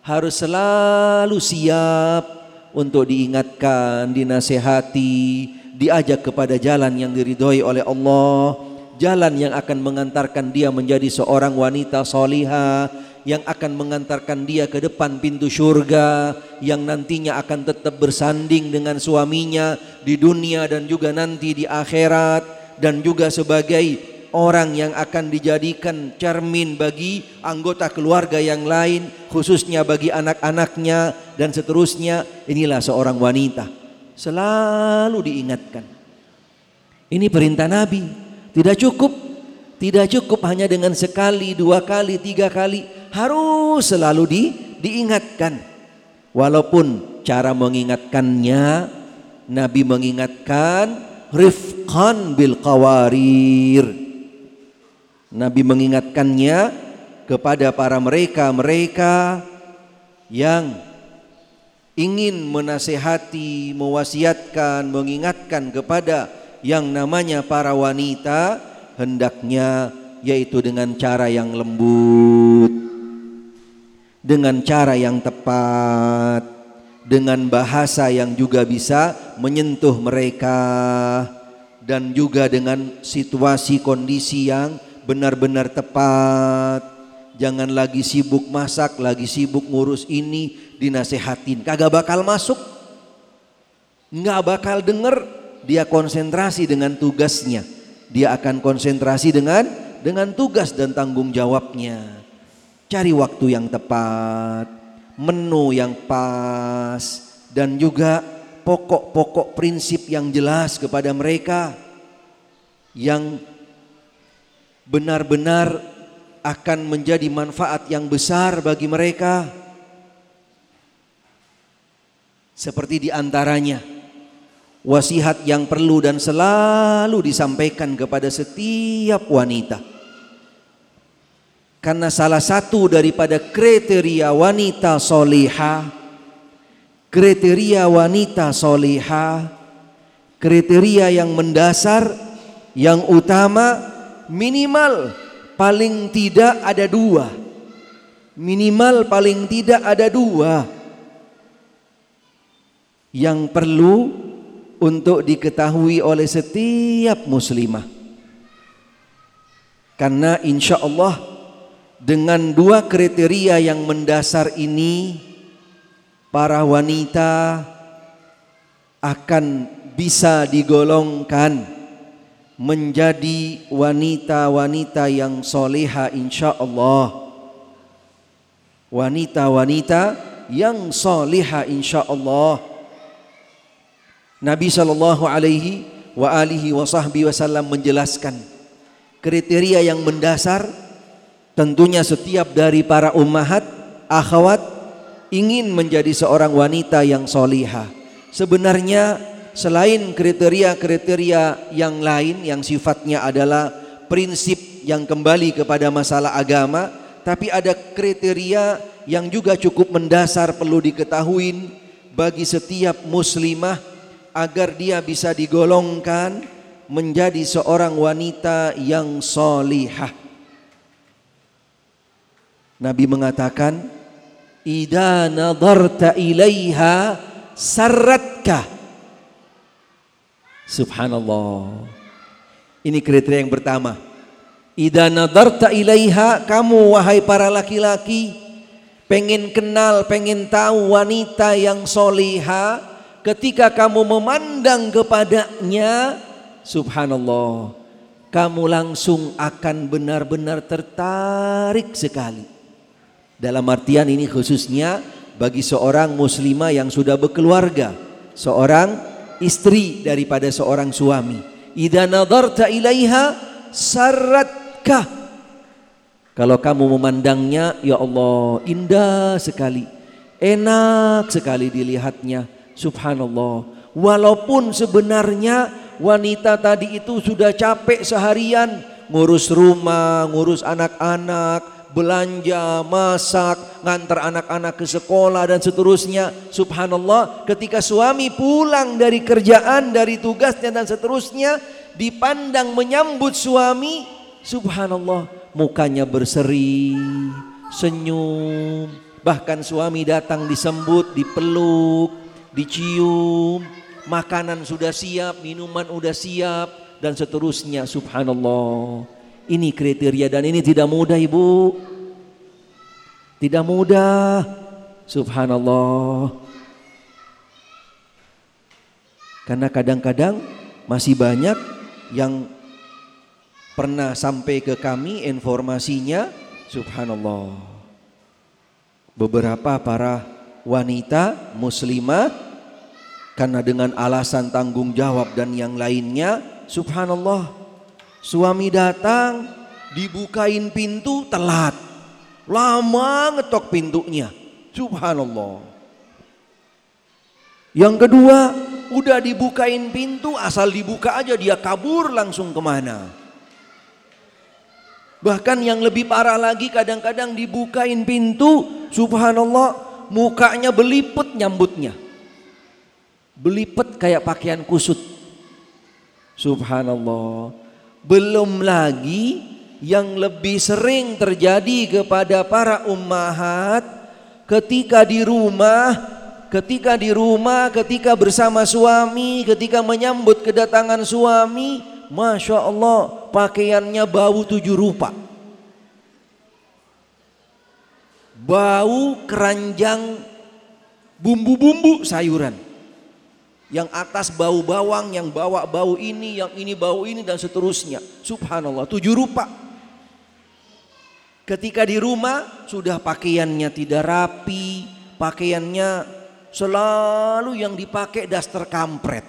harus selalu siap untuk diingatkan, dinasehati, diajak kepada jalan yang diridhoi oleh Allah, jalan yang akan mengantarkan dia menjadi seorang wanita solihah yang akan mengantarkan dia ke depan pintu surga yang nantinya akan tetap bersanding dengan suaminya di dunia dan juga nanti di akhirat dan juga sebagai orang yang akan dijadikan cermin bagi anggota keluarga yang lain khususnya bagi anak-anaknya dan seterusnya. Inilah seorang wanita. Selalu diingatkan. Ini perintah Nabi tidak cukup tidak cukup hanya dengan sekali dua kali tiga kali harus selalu di, diingatkan. Walaupun cara mengingatkannya Nabi mengingatkan rifqan bil qawarir. Nabi mengingatkannya kepada para mereka-mereka yang ingin menasehati, mewasiatkan, mengingatkan kepada yang namanya para wanita hendaknya yaitu dengan cara yang lembut dengan cara yang tepat, dengan bahasa yang juga bisa menyentuh mereka dan juga dengan situasi kondisi yang benar-benar tepat. Jangan lagi sibuk masak, lagi sibuk ngurus ini, dinasehatin. Kagak bakal masuk. Nggak bakal denger. Dia konsentrasi dengan tugasnya. Dia akan konsentrasi dengan dengan tugas dan tanggung jawabnya. Cari waktu yang tepat, menu yang pas, dan juga pokok-pokok prinsip yang jelas kepada mereka yang benar-benar akan menjadi manfaat yang besar bagi mereka. Seperti di antaranya wasiat yang perlu dan selalu disampaikan kepada setiap wanita karena salah satu daripada kriteria wanita soleha, kriteria wanita soleha, kriteria yang mendasar, yang utama minimal paling tidak ada dua. Minimal paling tidak ada dua yang perlu untuk diketahui oleh setiap muslimah. Karena insya Allah dengan dua kriteria yang mendasar ini para wanita akan bisa digolongkan menjadi wanita-wanita yang soleha insya Allah wanita-wanita yang soleha insya Allah Nabi Shallallahu Alaihi wa alihi wa sahbihi wasallam menjelaskan kriteria yang mendasar Tentunya setiap dari para ummahat, akhwat ingin menjadi seorang wanita yang soliha. Sebenarnya selain kriteria-kriteria yang lain yang sifatnya adalah prinsip yang kembali kepada masalah agama, tapi ada kriteria yang juga cukup mendasar perlu diketahui bagi setiap muslimah agar dia bisa digolongkan menjadi seorang wanita yang solihah. Nabi mengatakan, "Idza nadarta ilaiha sarratka." Subhanallah. Ini kriteria yang pertama. Idza nadarta ilaiha, kamu wahai para laki-laki pengen kenal, pengen tahu wanita yang soliha, ketika kamu memandang kepadanya, subhanallah, kamu langsung akan benar-benar tertarik sekali. Dalam artian ini khususnya bagi seorang muslimah yang sudah berkeluarga, seorang istri daripada seorang suami. Idza nadarta ilaiha sarratka. Kalau kamu memandangnya, ya Allah, indah sekali. Enak sekali dilihatnya. Subhanallah. Walaupun sebenarnya wanita tadi itu sudah capek seharian ngurus rumah, ngurus anak-anak, belanja, masak, ngantar anak-anak ke sekolah dan seterusnya. Subhanallah, ketika suami pulang dari kerjaan, dari tugasnya dan seterusnya, dipandang menyambut suami, subhanallah, mukanya berseri, senyum, bahkan suami datang disambut, dipeluk, dicium, makanan sudah siap, minuman sudah siap dan seterusnya. Subhanallah. Ini kriteria dan ini tidak mudah ibu. Tidak mudah. Subhanallah. Karena kadang-kadang masih banyak yang pernah sampai ke kami informasinya. Subhanallah. Beberapa para wanita muslimah karena dengan alasan tanggung jawab dan yang lainnya, subhanallah Suami datang, dibukain pintu telat. Lama ngetok pintunya. Subhanallah. Yang kedua, udah dibukain pintu, asal dibuka aja dia kabur langsung ke mana. Bahkan yang lebih parah lagi kadang-kadang dibukain pintu, subhanallah, mukanya belipet nyambutnya. Belipet kayak pakaian kusut. Subhanallah. Belum lagi yang lebih sering terjadi kepada para ummahat ketika di rumah, ketika di rumah, ketika bersama suami, ketika menyambut kedatangan suami, masya Allah pakaiannya bau tujuh rupa. Bau keranjang bumbu-bumbu sayuran. Yang atas bau bawang, yang bawa bau ini, yang ini bau ini dan seterusnya. Subhanallah, tujuh rupa. Ketika di rumah sudah pakaiannya tidak rapi, pakaiannya selalu yang dipakai daster kampret.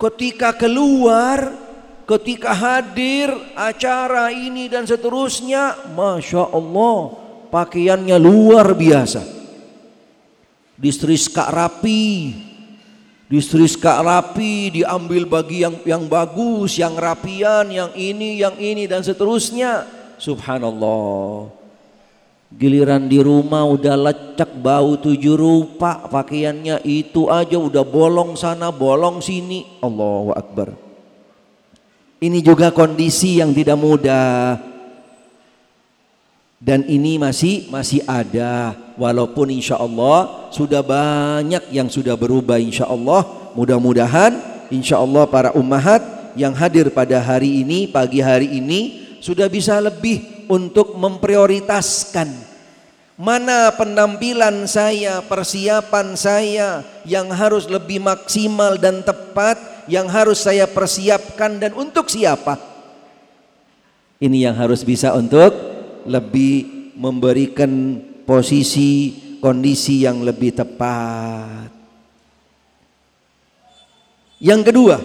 Ketika keluar, ketika hadir acara ini dan seterusnya, masya Allah, pakaiannya luar biasa. Distriska rapi distriska rapi diambil bagi yang yang bagus yang rapian yang ini yang ini dan seterusnya. Subhanallah. Giliran di rumah udah lecek bau tujuh rupa pakaiannya itu aja udah bolong sana bolong sini. Allahu Akbar ini juga kondisi yang tidak mudah. Dan ini masih masih ada. Walaupun insya Allah sudah banyak yang sudah berubah insya Allah. Mudah-mudahan insya Allah para ummahat yang hadir pada hari ini pagi hari ini sudah bisa lebih untuk memprioritaskan Mana penampilan saya, persiapan saya yang harus lebih maksimal dan tepat, yang harus saya persiapkan dan untuk siapa? Ini yang harus bisa untuk lebih memberikan posisi kondisi yang lebih tepat. Yang kedua,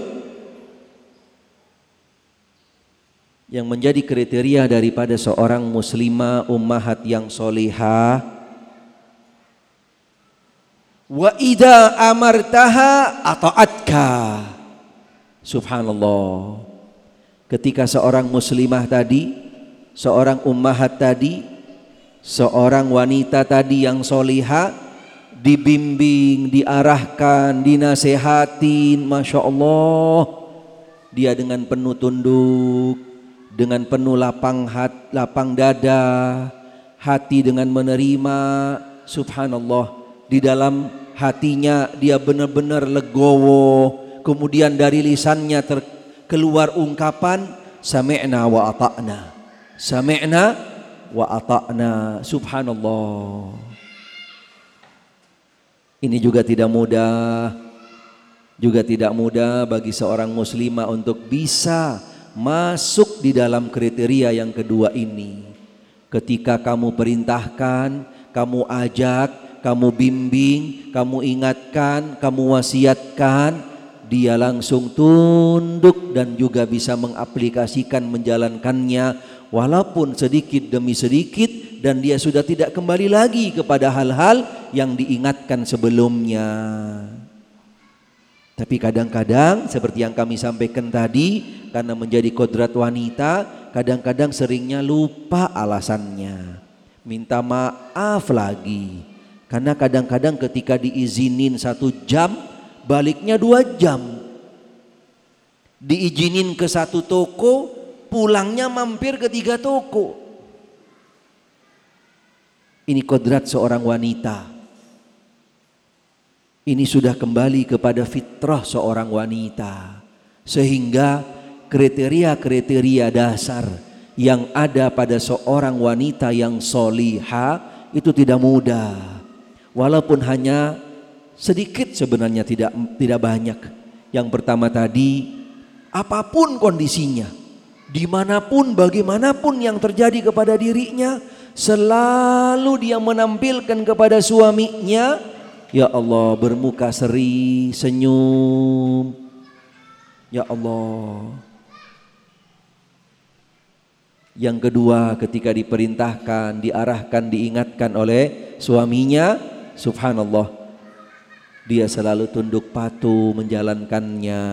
yang menjadi kriteria daripada seorang muslimah ummahat yang solihah wa ida amartaha ata'atka subhanallah. Ketika seorang muslimah tadi seorang ummahat tadi seorang wanita tadi yang solihah dibimbing, diarahkan, dinasehatin, masya Allah, dia dengan penuh tunduk, dengan penuh lapang hat, lapang dada, hati dengan menerima, subhanallah, di dalam hatinya dia benar-benar legowo, kemudian dari lisannya keluar ungkapan sami'na wa ata'na. Sami'na wa ata'na. Subhanallah. Ini juga tidak mudah. Juga tidak mudah bagi seorang muslimah untuk bisa masuk di dalam kriteria yang kedua ini. Ketika kamu perintahkan, kamu ajak, kamu bimbing, kamu ingatkan, kamu wasiatkan, dia langsung tunduk dan juga bisa mengaplikasikan menjalankannya walaupun sedikit demi sedikit dan dia sudah tidak kembali lagi kepada hal-hal yang diingatkan sebelumnya. Tapi kadang-kadang seperti yang kami sampaikan tadi karena menjadi kodrat wanita kadang-kadang seringnya lupa alasannya. Minta maaf lagi. Karena kadang-kadang ketika diizinin satu jam baliknya dua jam. Diizinin ke satu toko pulangnya mampir ke tiga toko. Ini kodrat seorang wanita ini sudah kembali kepada fitrah seorang wanita. Sehingga kriteria-kriteria dasar yang ada pada seorang wanita yang soliha itu tidak mudah. Walaupun hanya sedikit sebenarnya tidak tidak banyak. Yang pertama tadi, apa pun kondisinya, di mana pun, bagaimanapun yang terjadi kepada dirinya, selalu dia menampilkan kepada suaminya Ya Allah bermuka seri, senyum. Ya Allah. Yang kedua ketika diperintahkan, diarahkan, diingatkan oleh suaminya, subhanallah. Dia selalu tunduk patuh menjalankannya.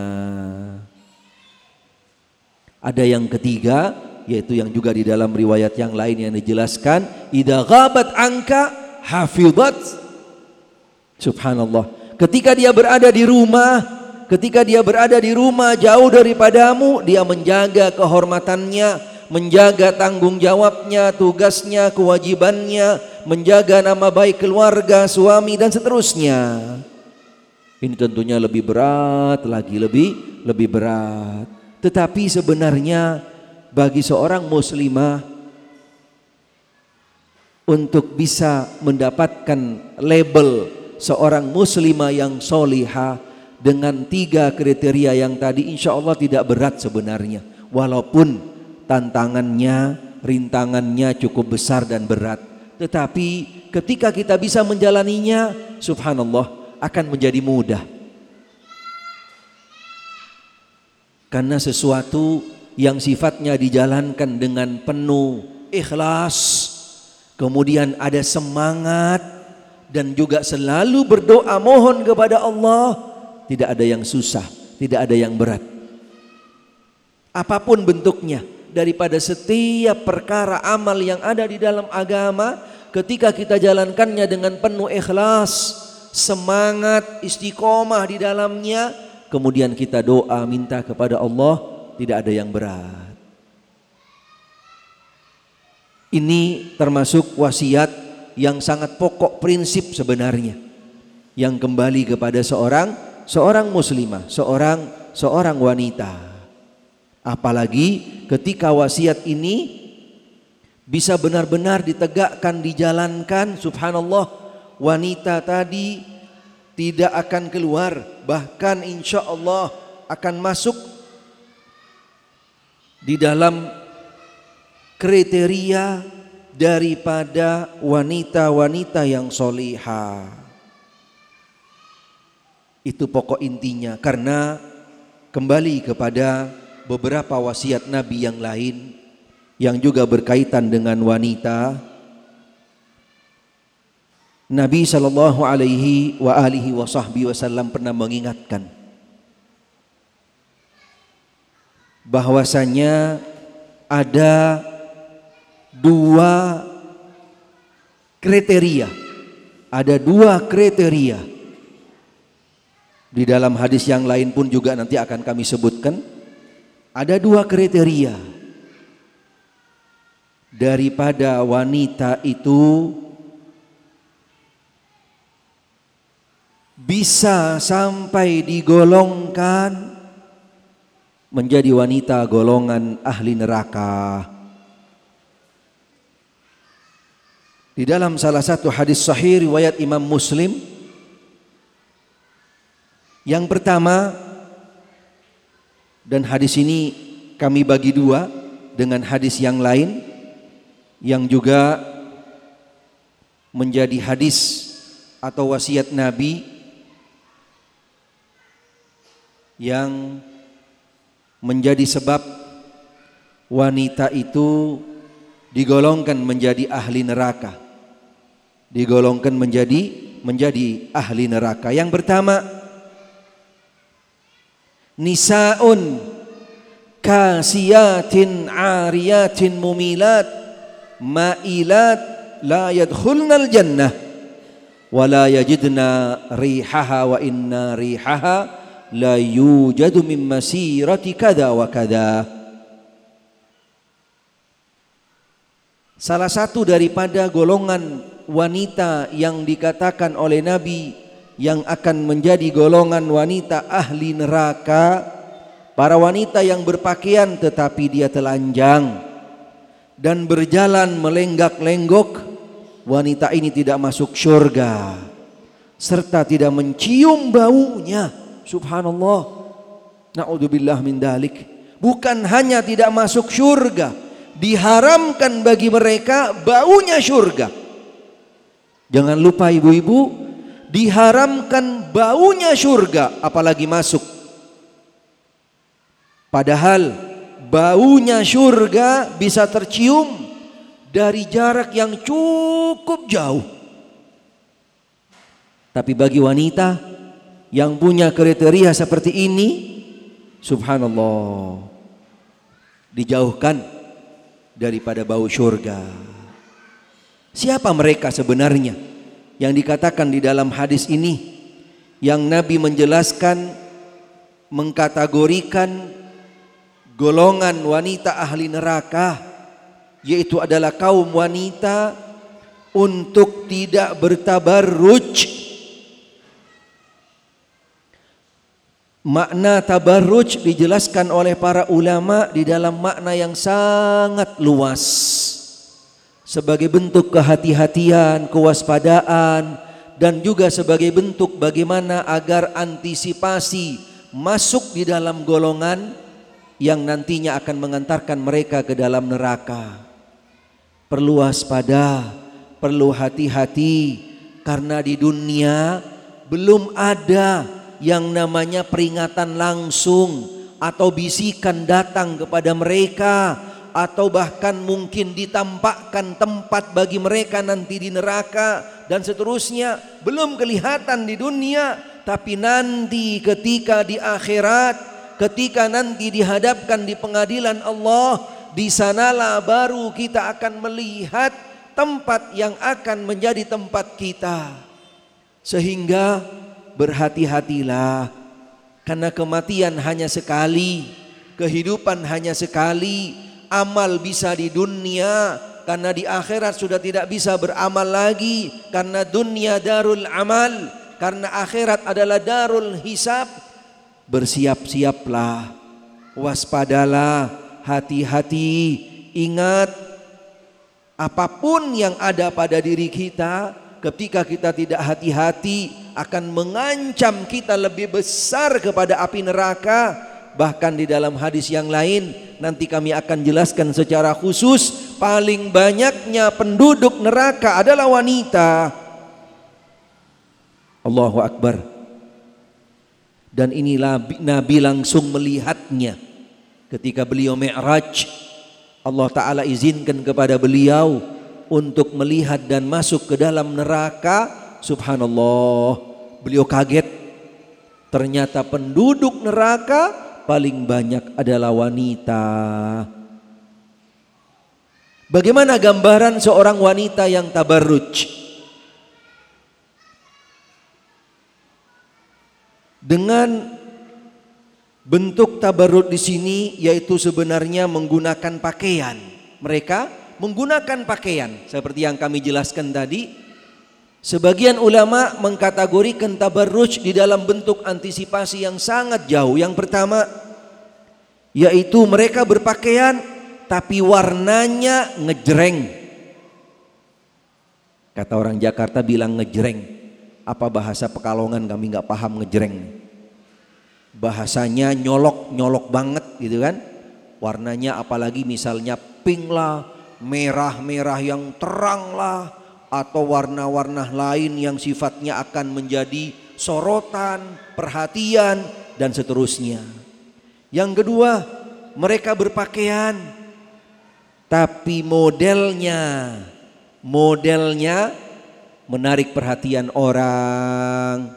Ada yang ketiga, yaitu yang juga di dalam riwayat yang lain yang dijelaskan, idza ghabat angka hafizat Subhanallah. Ketika dia berada di rumah, ketika dia berada di rumah jauh daripadamu, dia menjaga kehormatannya, menjaga tanggung jawabnya, tugasnya, kewajibannya, menjaga nama baik keluarga, suami dan seterusnya. Ini tentunya lebih berat lagi, lebih lebih berat. Tetapi sebenarnya bagi seorang muslimah untuk bisa mendapatkan label seorang muslimah yang soliha dengan tiga kriteria yang tadi insya Allah tidak berat sebenarnya walaupun tantangannya rintangannya cukup besar dan berat tetapi ketika kita bisa menjalaninya subhanallah akan menjadi mudah. Karena sesuatu yang sifatnya dijalankan dengan penuh ikhlas kemudian ada semangat dan juga selalu berdoa mohon kepada Allah tidak ada yang susah tidak ada yang berat. Apa pun bentuknya daripada setiap perkara amal yang ada di dalam agama ketika kita jalankannya dengan penuh ikhlas semangat istiqomah di dalamnya. Kemudian kita doa minta kepada Allah tidak ada yang berat. Ini termasuk wasiat yang sangat pokok prinsip sebenarnya. Yang kembali kepada seorang seorang muslimah, seorang seorang wanita. Apalagi ketika wasiat ini bisa benar-benar ditegakkan, dijalankan, subhanallah, wanita tadi tidak akan keluar, bahkan insya Allah akan masuk di dalam kriteria daripada wanita-wanita yang soliha. Itu pokok intinya karena kembali kepada beberapa wasiat Nabi yang lain yang juga berkaitan dengan wanita. Nabi sallallahu alaihi wa alihi wasallam pernah mengingatkan bahwasanya ada dua kriteria. Ada dua kriteria. Di dalam hadis yang lain pun juga nanti akan kami sebutkan. Ada dua kriteria daripada wanita itu bisa sampai digolongkan menjadi wanita golongan ahli neraka. Di dalam salah satu hadis sahih riwayat Imam Muslim yang pertama dan hadis ini kami bagi dua dengan hadis yang lain yang juga menjadi hadis atau wasiat Nabi yang menjadi sebab wanita itu digolongkan menjadi ahli neraka digolongkan menjadi menjadi ahli neraka. Yang pertama nisaun kasiyatin ariyatin mumilat mailat la yadkhulnal jannah wa la yajidna rihaha wa inna rihaha la yujadu min masirati kada wa kada. Salah satu daripada golongan wanita yang dikatakan oleh Nabi yang akan menjadi golongan wanita ahli neraka para wanita yang berpakaian tetapi dia telanjang dan berjalan melenggak-lenggok wanita ini tidak masuk surga serta tidak mencium baunya subhanallah naudzubillah min dalik bukan hanya tidak masuk surga diharamkan bagi mereka baunya surga Jangan lupa ibu-ibu, diharamkan baunya surga apalagi masuk. Padahal baunya surga bisa tercium dari jarak yang cukup jauh. Tapi bagi wanita yang punya kriteria seperti ini, subhanallah, dijauhkan daripada bau surga. Siapa mereka sebenarnya yang dikatakan di dalam hadis ini yang Nabi menjelaskan mengkategorikan golongan wanita ahli neraka yaitu adalah kaum wanita untuk tidak bertabarruj Makna tabarruj dijelaskan oleh para ulama di dalam makna yang sangat luas sebagai bentuk kehati-hatian, kewaspadaan dan juga sebagai bentuk bagaimana agar antisipasi masuk di dalam golongan yang nantinya akan mengantarkan mereka ke dalam neraka. Perlu waspada, perlu hati-hati karena di dunia belum ada yang namanya peringatan langsung atau bisikan datang kepada mereka atau bahkan mungkin ditampakkan tempat bagi mereka nanti di neraka dan seterusnya. Belum kelihatan di dunia tapi nanti ketika di akhirat ketika nanti dihadapkan di pengadilan Allah di sanalah baru kita akan melihat tempat yang akan menjadi tempat kita. Sehingga berhati-hatilah. Karena kematian hanya sekali kehidupan hanya sekali. Amal bisa di dunia karena di akhirat sudah tidak bisa beramal lagi. Karena dunia darul amal karena akhirat adalah darul hisab. Bersiap-siaplah waspadalah hati-hati. Ingat apa pun yang ada pada diri kita ketika kita tidak hati-hati akan mengancam kita lebih besar kepada api neraka bahkan di dalam hadis yang lain nanti kami akan jelaskan secara khusus paling banyaknya penduduk neraka adalah wanita. Allahu Akbar. Dan inilah Nabi langsung melihatnya. Ketika beliau Mi'raj Allah Ta'ala izinkan kepada beliau untuk melihat dan masuk ke dalam neraka. Subhanallah. Beliau kaget. Ternyata penduduk neraka paling banyak adalah wanita. Bagaimana gambaran seorang wanita yang tabarruj? Dengan Bentuk tabarut di sini yaitu sebenarnya menggunakan pakaian. Mereka menggunakan pakaian seperti yang kami jelaskan tadi. Sebagian ulama mengkategorikan tabarruj di dalam bentuk antisipasi yang sangat jauh. Yang pertama yaitu mereka berpakaian tapi warnanya ngejreng. Kata orang Jakarta bilang ngejreng. Apa bahasa Pekalongan kami nggak paham ngejreng bahasanya nyolok-nyolok banget gitu kan. Warnanya apalagi misalnya pink lah, merah-merah yang terang lah, atau warna-warna lain yang sifatnya akan menjadi sorotan, perhatian, dan seterusnya. Yang kedua, mereka berpakaian, tapi modelnya, modelnya menarik perhatian orang,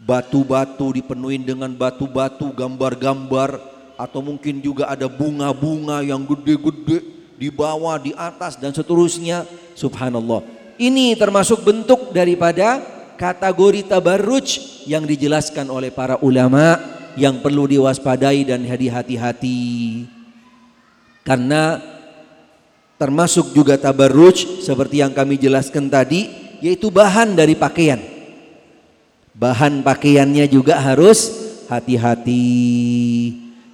batu-batu dipenuhi dengan batu-batu gambar-gambar atau mungkin juga ada bunga-bunga yang gede-gede di bawah, di atas dan seterusnya. Subhanallah. Ini termasuk bentuk daripada kategori tabarruj yang dijelaskan oleh para ulama yang perlu diwaspadai dan hati-hati. Karena termasuk juga tabarruj seperti yang kami jelaskan tadi yaitu bahan dari pakaian. Bahan pakaiannya juga harus hati-hati.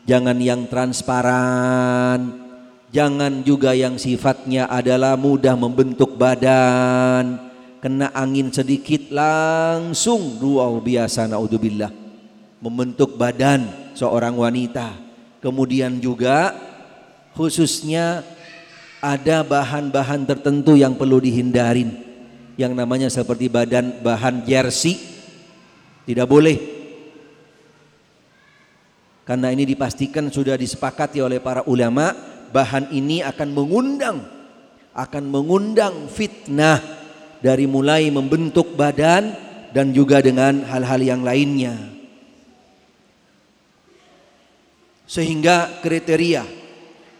Jangan yang transparan. Jangan juga yang sifatnya adalah mudah membentuk badan. Kena angin sedikit langsung luar biasa naudzubillah. Membentuk badan seorang wanita. Kemudian juga khususnya ada bahan-bahan tertentu yang perlu dihindarin. Yang namanya seperti badan bahan jersey tidak boleh. Karena ini dipastikan sudah disepakati oleh para ulama, bahan ini akan mengundang akan mengundang fitnah dari mulai membentuk badan dan juga dengan hal-hal yang lainnya. Sehingga kriteria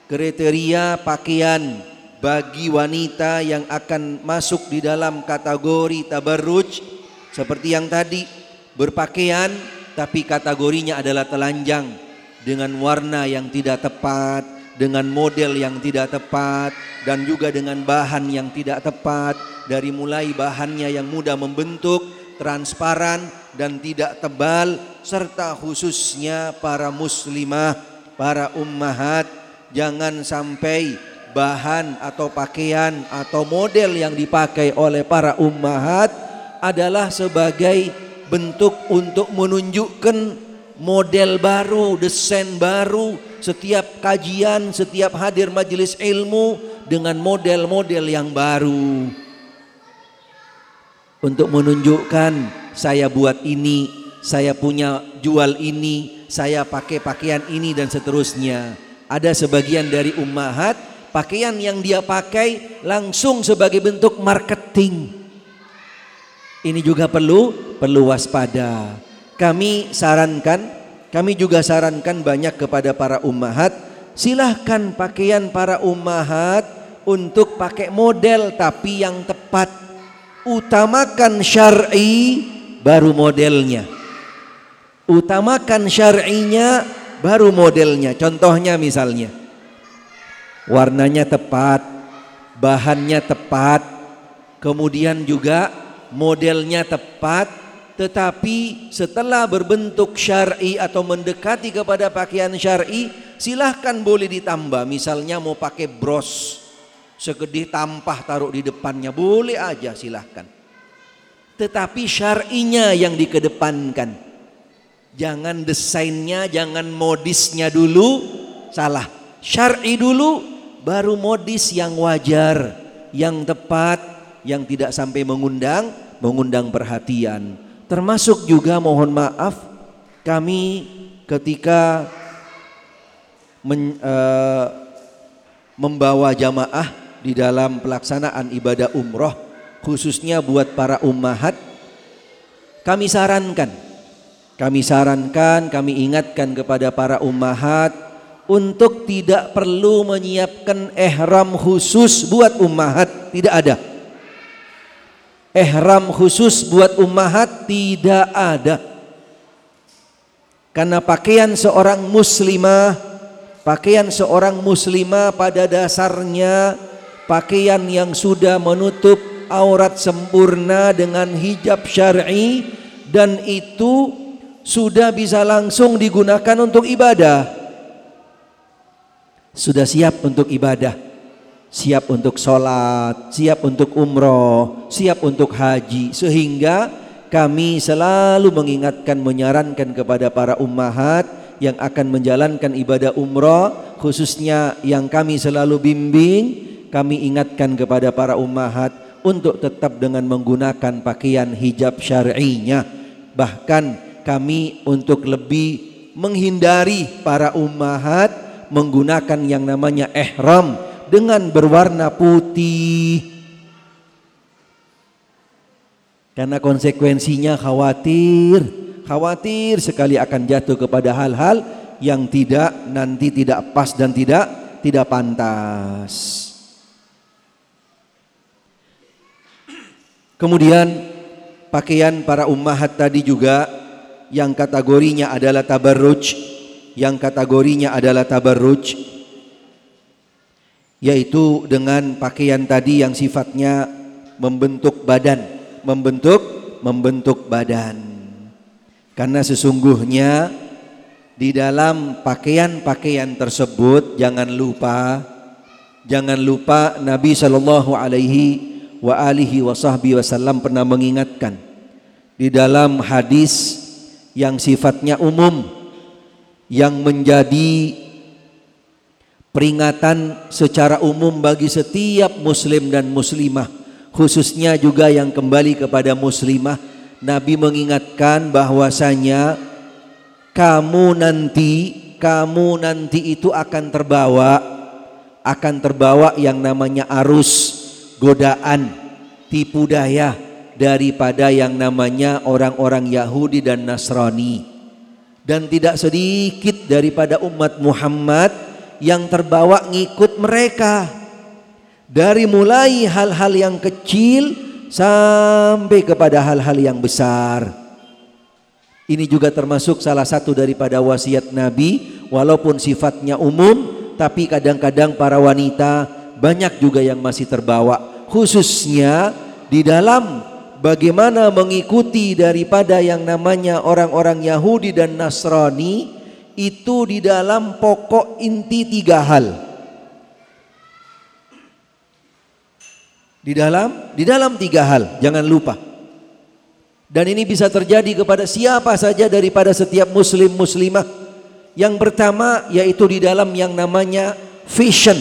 kriteria pakaian bagi wanita yang akan masuk di dalam kategori tabarruj seperti yang tadi berpakaian tapi kategorinya adalah telanjang dengan warna yang tidak tepat, dengan model yang tidak tepat dan juga dengan bahan yang tidak tepat. Dari mulai bahannya yang mudah membentuk, transparan dan tidak tebal serta khususnya para muslimah, para ummahat. Jangan sampai bahan atau pakaian atau model yang dipakai oleh para ummahat adalah sebagai bentuk untuk menunjukkan model baru, desain baru, setiap kajian, setiap hadir majelis ilmu dengan model-model yang baru. Untuk menunjukkan saya buat ini, saya punya jual ini, saya pakai pakaian ini dan seterusnya. Ada sebagian dari ummahat pakaian yang dia pakai langsung sebagai bentuk marketing ini juga perlu perlu waspada. Kami sarankan, kami juga sarankan banyak kepada para ummahat, silahkan pakaian para ummahat untuk pakai model tapi yang tepat. Utamakan syar'i baru modelnya. Utamakan syar'inya baru modelnya. Contohnya misalnya warnanya tepat, bahannya tepat, kemudian juga modelnya tepat, tetapi setelah berbentuk syar'i atau mendekati kepada pakaian syar'i silahkan boleh ditambah. Misalnya mau pakai bros segede tampah taruh di depannya boleh aja silahkan. Tetapi syar'inya yang dikedepankan. Jangan desainnya jangan modisnya dulu salah. Syar'i dulu baru modis yang wajar yang tepat yang tidak sampai mengundang mengundang perhatian termasuk juga mohon maaf kami ketika men, uh, membawa jamaah di dalam pelaksanaan ibadah umroh khususnya buat para ummahat kami sarankan kami sarankan kami ingatkan kepada para ummahat untuk tidak perlu menyiapkan ihram khusus buat ummahat. Tidak ada ihram khusus buat ummahat tidak ada karena pakaian seorang muslimah pakaian seorang muslimah pada dasarnya pakaian yang sudah menutup aurat sempurna dengan hijab syar'i dan itu sudah bisa langsung digunakan untuk ibadah. Sudah siap untuk ibadah, siap untuk sholat, siap untuk umroh, siap untuk haji. Sehingga kami selalu mengingatkan, menyarankan kepada para ummahat yang akan menjalankan ibadah umroh, khususnya yang kami selalu bimbing, kami ingatkan kepada para ummahat untuk tetap dengan menggunakan pakaian hijab syar'inya. Bahkan kami untuk lebih menghindari para ummahat menggunakan yang namanya ihram dengan berwarna putih. Karena konsekuensinya khawatir, khawatir sekali akan jatuh kepada hal-hal yang tidak nanti tidak pas dan tidak tidak pantas. Kemudian pakaian para ummahat tadi juga yang kategorinya adalah tabarruj, yang kategorinya adalah tabarruj yaitu dengan pakaian tadi yang sifatnya membentuk badan, membentuk membentuk badan. Karena sesungguhnya di dalam pakaian-pakaian tersebut jangan lupa jangan lupa Nabi Shallallahu alaihi wa alihi wasallam pernah mengingatkan di dalam hadis yang sifatnya umum yang menjadi peringatan secara umum bagi setiap muslim dan muslimah khususnya juga yang kembali kepada muslimah Nabi mengingatkan bahwasanya kamu nanti kamu nanti itu akan terbawa akan terbawa yang namanya arus godaan tipu daya daripada yang namanya orang-orang Yahudi dan Nasrani. Dan tidak sedikit daripada umat Muhammad yang terbawa ngikut mereka. Dari mulai hal-hal yang kecil sampai kepada hal-hal yang besar. Ini juga termasuk salah satu daripada wasiat Nabi. Walaupun sifatnya umum tapi kadang-kadang para wanita banyak juga yang masih terbawa. Khususnya di dalam bagaimana mengikuti daripada yang namanya orang-orang Yahudi dan Nasrani itu di dalam pokok inti tiga hal. Di dalam di dalam tiga hal, jangan lupa. Dan ini bisa terjadi kepada siapa saja daripada setiap muslim muslimah. Yang pertama yaitu di dalam yang namanya fashion.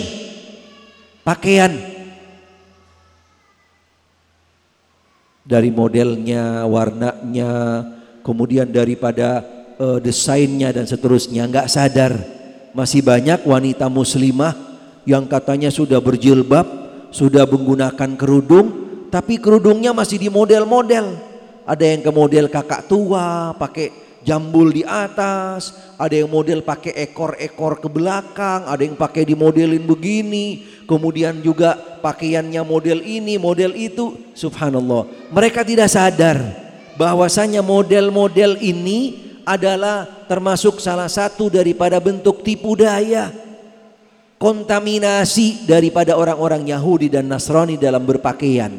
Pakaian. dari modelnya, warnanya, kemudian daripada uh, desainnya dan seterusnya nggak sadar masih banyak wanita muslimah yang katanya sudah berjilbab, sudah menggunakan kerudung, tapi kerudungnya masih di model-model. Ada yang ke model kakak tua, pakai jambul di atas, ada yang model pakai ekor-ekor ke belakang, ada yang pakai di modelin begini, kemudian juga pakaiannya model ini, model itu. Subhanallah. Mereka tidak sadar bahwasanya model-model ini adalah termasuk salah satu daripada bentuk tipu daya kontaminasi daripada orang-orang Yahudi dan Nasrani dalam berpakaian.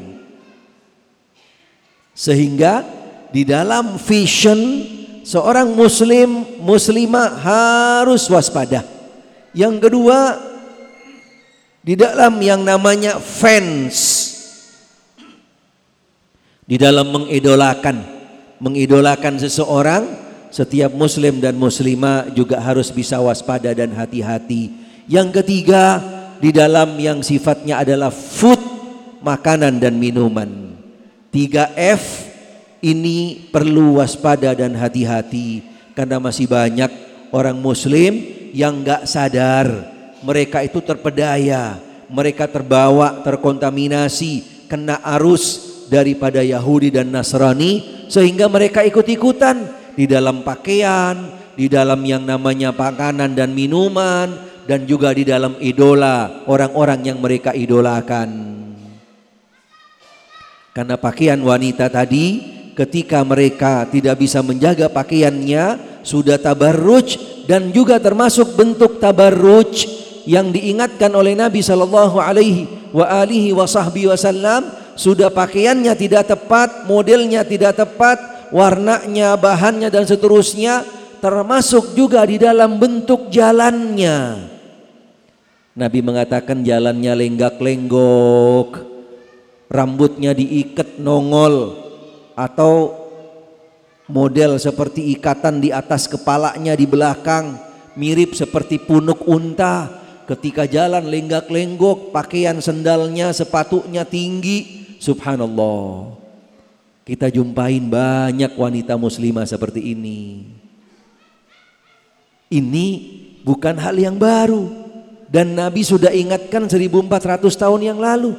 Sehingga di dalam vision seorang muslim muslimah harus waspada. Yang kedua di dalam yang namanya fans di dalam mengidolakan mengidolakan seseorang setiap muslim dan muslimah juga harus bisa waspada dan hati-hati. Yang ketiga di dalam yang sifatnya adalah food makanan dan minuman. 3F ini perlu waspada dan hati-hati. Karena masih banyak orang muslim yang nggak sadar. Mereka itu terpedaya mereka terbawa terkontaminasi kena arus daripada Yahudi dan Nasrani sehingga mereka ikut-ikutan di dalam pakaian, di dalam yang namanya makanan dan minuman dan juga di dalam idola orang-orang yang mereka idolakan. Karena pakaian wanita tadi ketika mereka tidak bisa menjaga pakaiannya sudah tabarruj dan juga termasuk bentuk tabarruj yang diingatkan oleh Nabi sallallahu alaihi wa alihi wasallam sudah pakaiannya tidak tepat, modelnya tidak tepat, warnanya, bahannya dan seterusnya termasuk juga di dalam bentuk jalannya. Nabi mengatakan jalannya lenggak-lenggok, rambutnya diikat nongol atau model seperti ikatan di atas kepalanya di belakang mirip seperti punuk unta ketika jalan lenggak-lenggok pakaian sendalnya sepatunya tinggi Subhanallah. Kita jumpain banyak wanita muslimah seperti ini. Ini bukan hal yang baru dan Nabi sudah ingatkan 1400 tahun yang lalu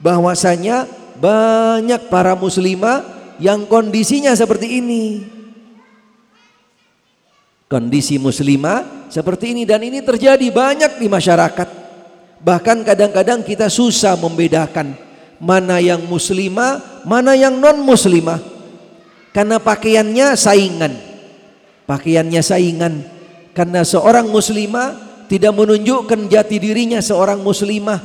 bahwasanya banyak para muslimah yang kondisinya seperti ini. Kondisi muslimah seperti ini dan ini terjadi banyak di masyarakat. Bahkan kadang-kadang kita susah membedakan mana yang muslimah, mana yang non muslimah. Karena pakaiannya saingan. Pakaiannya saingan. Karena seorang muslimah tidak menunjukkan jati dirinya seorang muslimah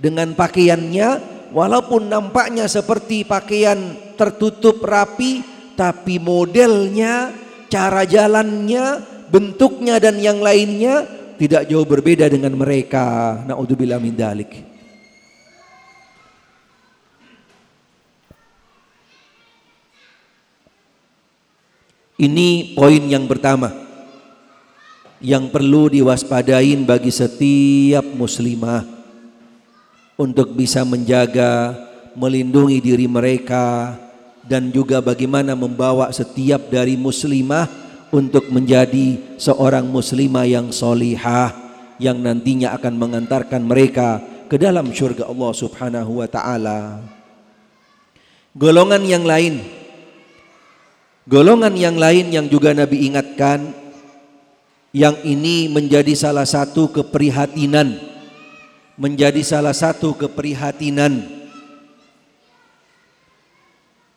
dengan pakaiannya walaupun nampaknya seperti pakaian tertutup rapi tapi modelnya, cara jalannya, bentuknya dan yang lainnya tidak jauh berbeda dengan mereka. Naudzubillah min dalik. Ini poin yang pertama yang perlu diwaspadain bagi setiap muslimah untuk bisa menjaga, melindungi diri mereka dan juga bagaimana membawa setiap dari muslimah untuk menjadi seorang muslimah yang solihah yang nantinya akan mengantarkan mereka ke dalam surga Allah Subhanahu wa taala. Golongan yang lain Golongan yang lain yang juga Nabi ingatkan yang ini menjadi salah satu keprihatinan. Menjadi salah satu keprihatinan.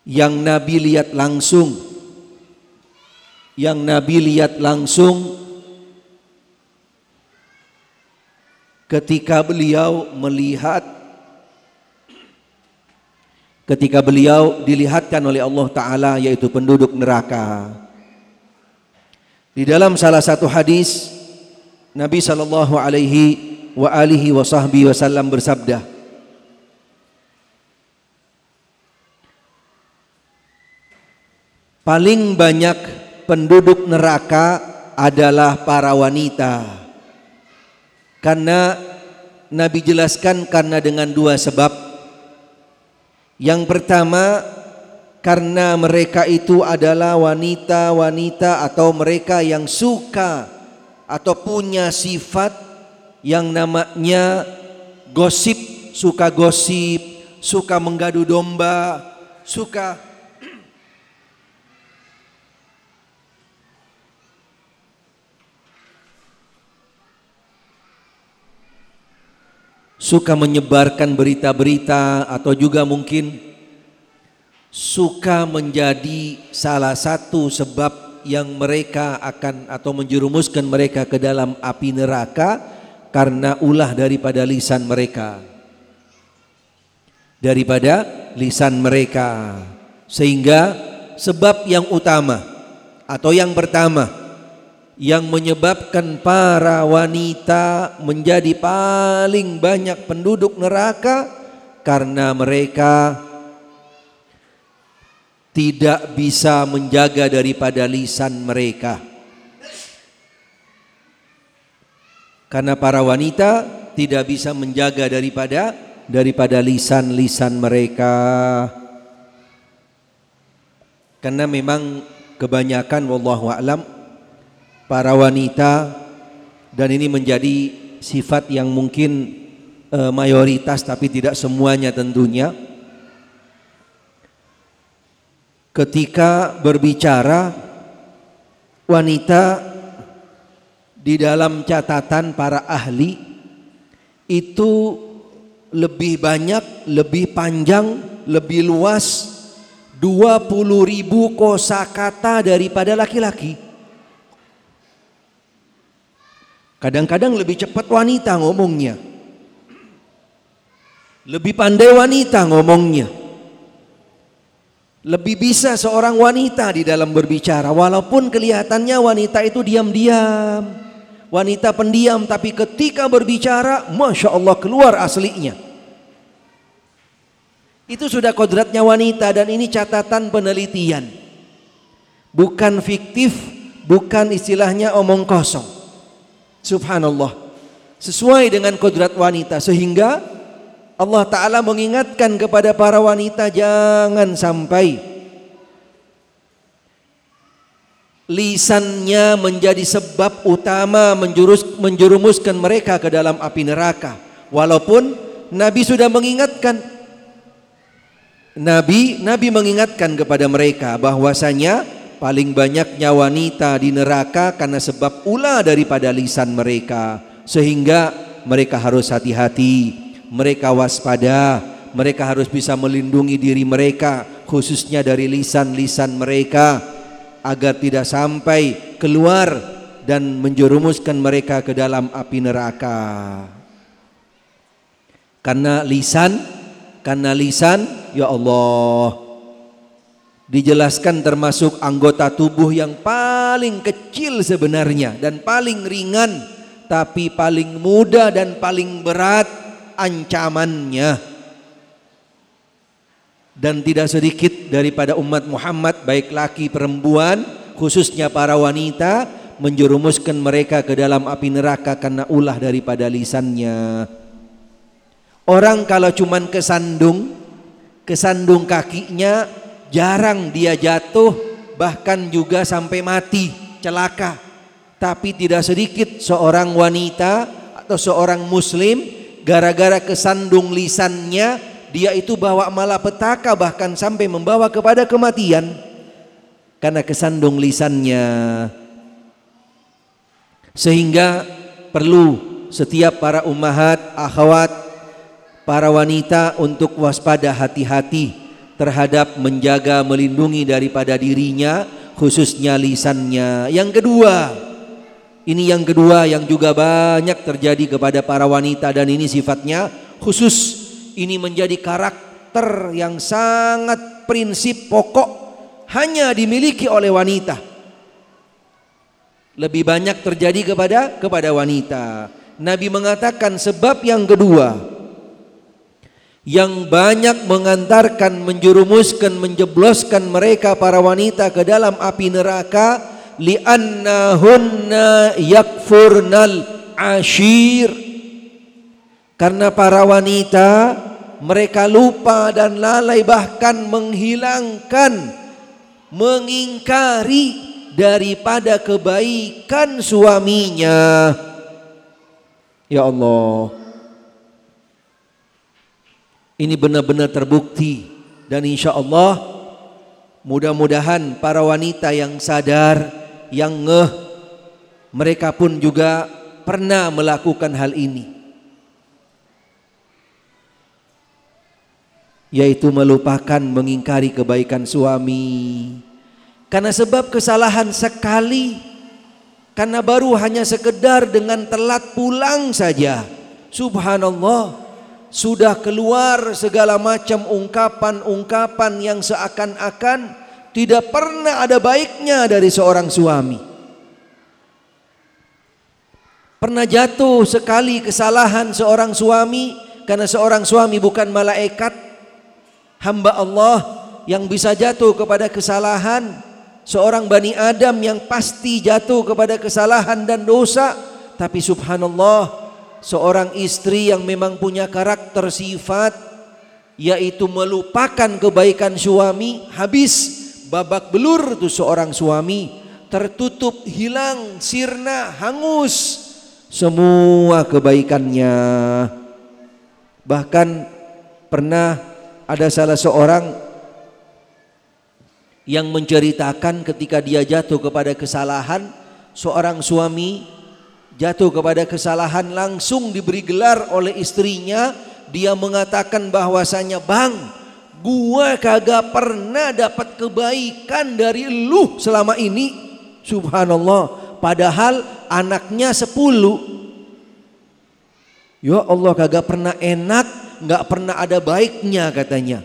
Yang Nabi lihat langsung. Yang Nabi lihat langsung ketika beliau melihat ketika beliau dilihatkan oleh Allah Ta'ala yaitu penduduk neraka. Di dalam salah satu hadis Nabi Sallallahu Alaihi wa alihi wasallam bersabda Paling banyak penduduk neraka adalah para wanita Karena Nabi jelaskan karena dengan dua sebab yang pertama karena mereka itu adalah wanita-wanita atau mereka yang suka atau punya sifat yang namanya gosip, suka gosip, suka menggadu domba, suka suka menyebarkan berita-berita atau juga mungkin suka menjadi salah satu sebab yang mereka akan atau menjerumuskan mereka ke dalam api neraka karena ulah daripada lisan mereka. Daripada lisan mereka. Sehingga sebab yang utama atau yang pertama yang menyebabkan para wanita menjadi paling banyak penduduk neraka karena mereka tidak bisa menjaga daripada lisan mereka. Karena para wanita tidak bisa menjaga daripada daripada lisan-lisan mereka. Karena memang kebanyakan wallahu alam para wanita dan ini menjadi sifat yang mungkin e, mayoritas tapi tidak semuanya tentunya. Ketika berbicara wanita di dalam catatan para ahli itu lebih banyak, lebih panjang, lebih luas 20 ribu kosakata daripada laki-laki. Kadang-kadang lebih cepat wanita ngomongnya. Lebih pandai wanita ngomongnya. Lebih bisa seorang wanita di dalam berbicara walaupun kelihatannya wanita itu diam-diam. Wanita pendiam tapi ketika berbicara Masya Allah keluar aslinya. Itu sudah kodratnya wanita dan ini catatan penelitian. Bukan fiktif, bukan istilahnya omong kosong. Subhanallah. Sesuai dengan kodrat wanita sehingga Allah Ta'ala mengingatkan kepada para wanita jangan sampai lisannya menjadi sebab utama menjurus, menjerumuskan mereka ke dalam api neraka. Walaupun Nabi sudah mengingatkan Nabi Nabi mengingatkan kepada mereka bahwasanya paling banyaknya wanita di neraka karena sebab ulah daripada lisan mereka. Sehingga mereka harus hati-hati mereka waspada mereka harus bisa melindungi diri mereka khususnya dari lisan-lisan mereka agar tidak sampai keluar dan menjerumuskan mereka ke dalam api neraka. Karena lisan karena lisan, ya Allah, dijelaskan termasuk anggota tubuh yang paling kecil sebenarnya dan paling ringan, tapi paling mudah dan paling berat ancamannya. Dan tidak sedikit daripada umat Muhammad, baik laki perempuan, khususnya para wanita, menjerumuskan mereka ke dalam api neraka karena ulah daripada lisannya. Orang kalau cuman kesandung, kesandung kakinya jarang dia jatuh bahkan juga sampai mati celaka. Tapi tidak sedikit seorang wanita atau seorang muslim gara-gara kesandung lisannya dia itu bawa malapetaka bahkan sampai membawa kepada kematian karena kesandung lisannya. Sehingga perlu setiap para ummahat, akhwat para wanita untuk waspada hati-hati terhadap menjaga melindungi daripada dirinya khususnya lisannya. Yang kedua, ini yang kedua yang juga banyak terjadi kepada para wanita dan ini sifatnya khusus. Ini menjadi karakter yang sangat prinsip pokok hanya dimiliki oleh wanita. Lebih banyak terjadi kepada kepada wanita. Nabi mengatakan sebab yang kedua, yang banyak mengantarkan menjerumuskan menjebloskan mereka para wanita ke dalam api neraka. Li'annahunna yakfurnal ashir. Karena para wanita mereka lupa dan lalai bahkan menghilangkan mengingkari daripada kebaikan suaminya. Ya Allah ini benar-benar terbukti dan insya Allah mudah-mudahan para wanita yang sadar, yang ngeh, mereka pun juga pernah melakukan hal ini. Yaitu melupakan mengingkari kebaikan suami. Karena sebab kesalahan sekali, karena baru hanya sekedar dengan telat pulang saja. Subhanallah sudah keluar segala macam ungkapan-ungkapan yang seakan-akan tidak pernah ada baiknya dari seorang suami. Pernah jatuh sekali kesalahan seorang suami karena seorang suami bukan malaikat, hamba Allah yang bisa jatuh kepada kesalahan, seorang bani Adam yang pasti jatuh kepada kesalahan dan dosa, tapi subhanallah, seorang istri yang memang punya karakter sifat yaitu melupakan kebaikan suami, habis babak belur tuh seorang suami, tertutup, hilang, sirna, hangus semua kebaikannya. Bahkan pernah ada salah seorang yang menceritakan ketika dia jatuh kepada kesalahan, seorang suami jatuh kepada kesalahan langsung diberi gelar oleh istrinya, dia mengatakan bahwasanya, "Bang, gua kagak pernah dapat kebaikan dari lu selama ini." Subhanallah. Padahal anaknya sepuluh. Ya Allah kagak pernah enak, nggak pernah ada baiknya katanya.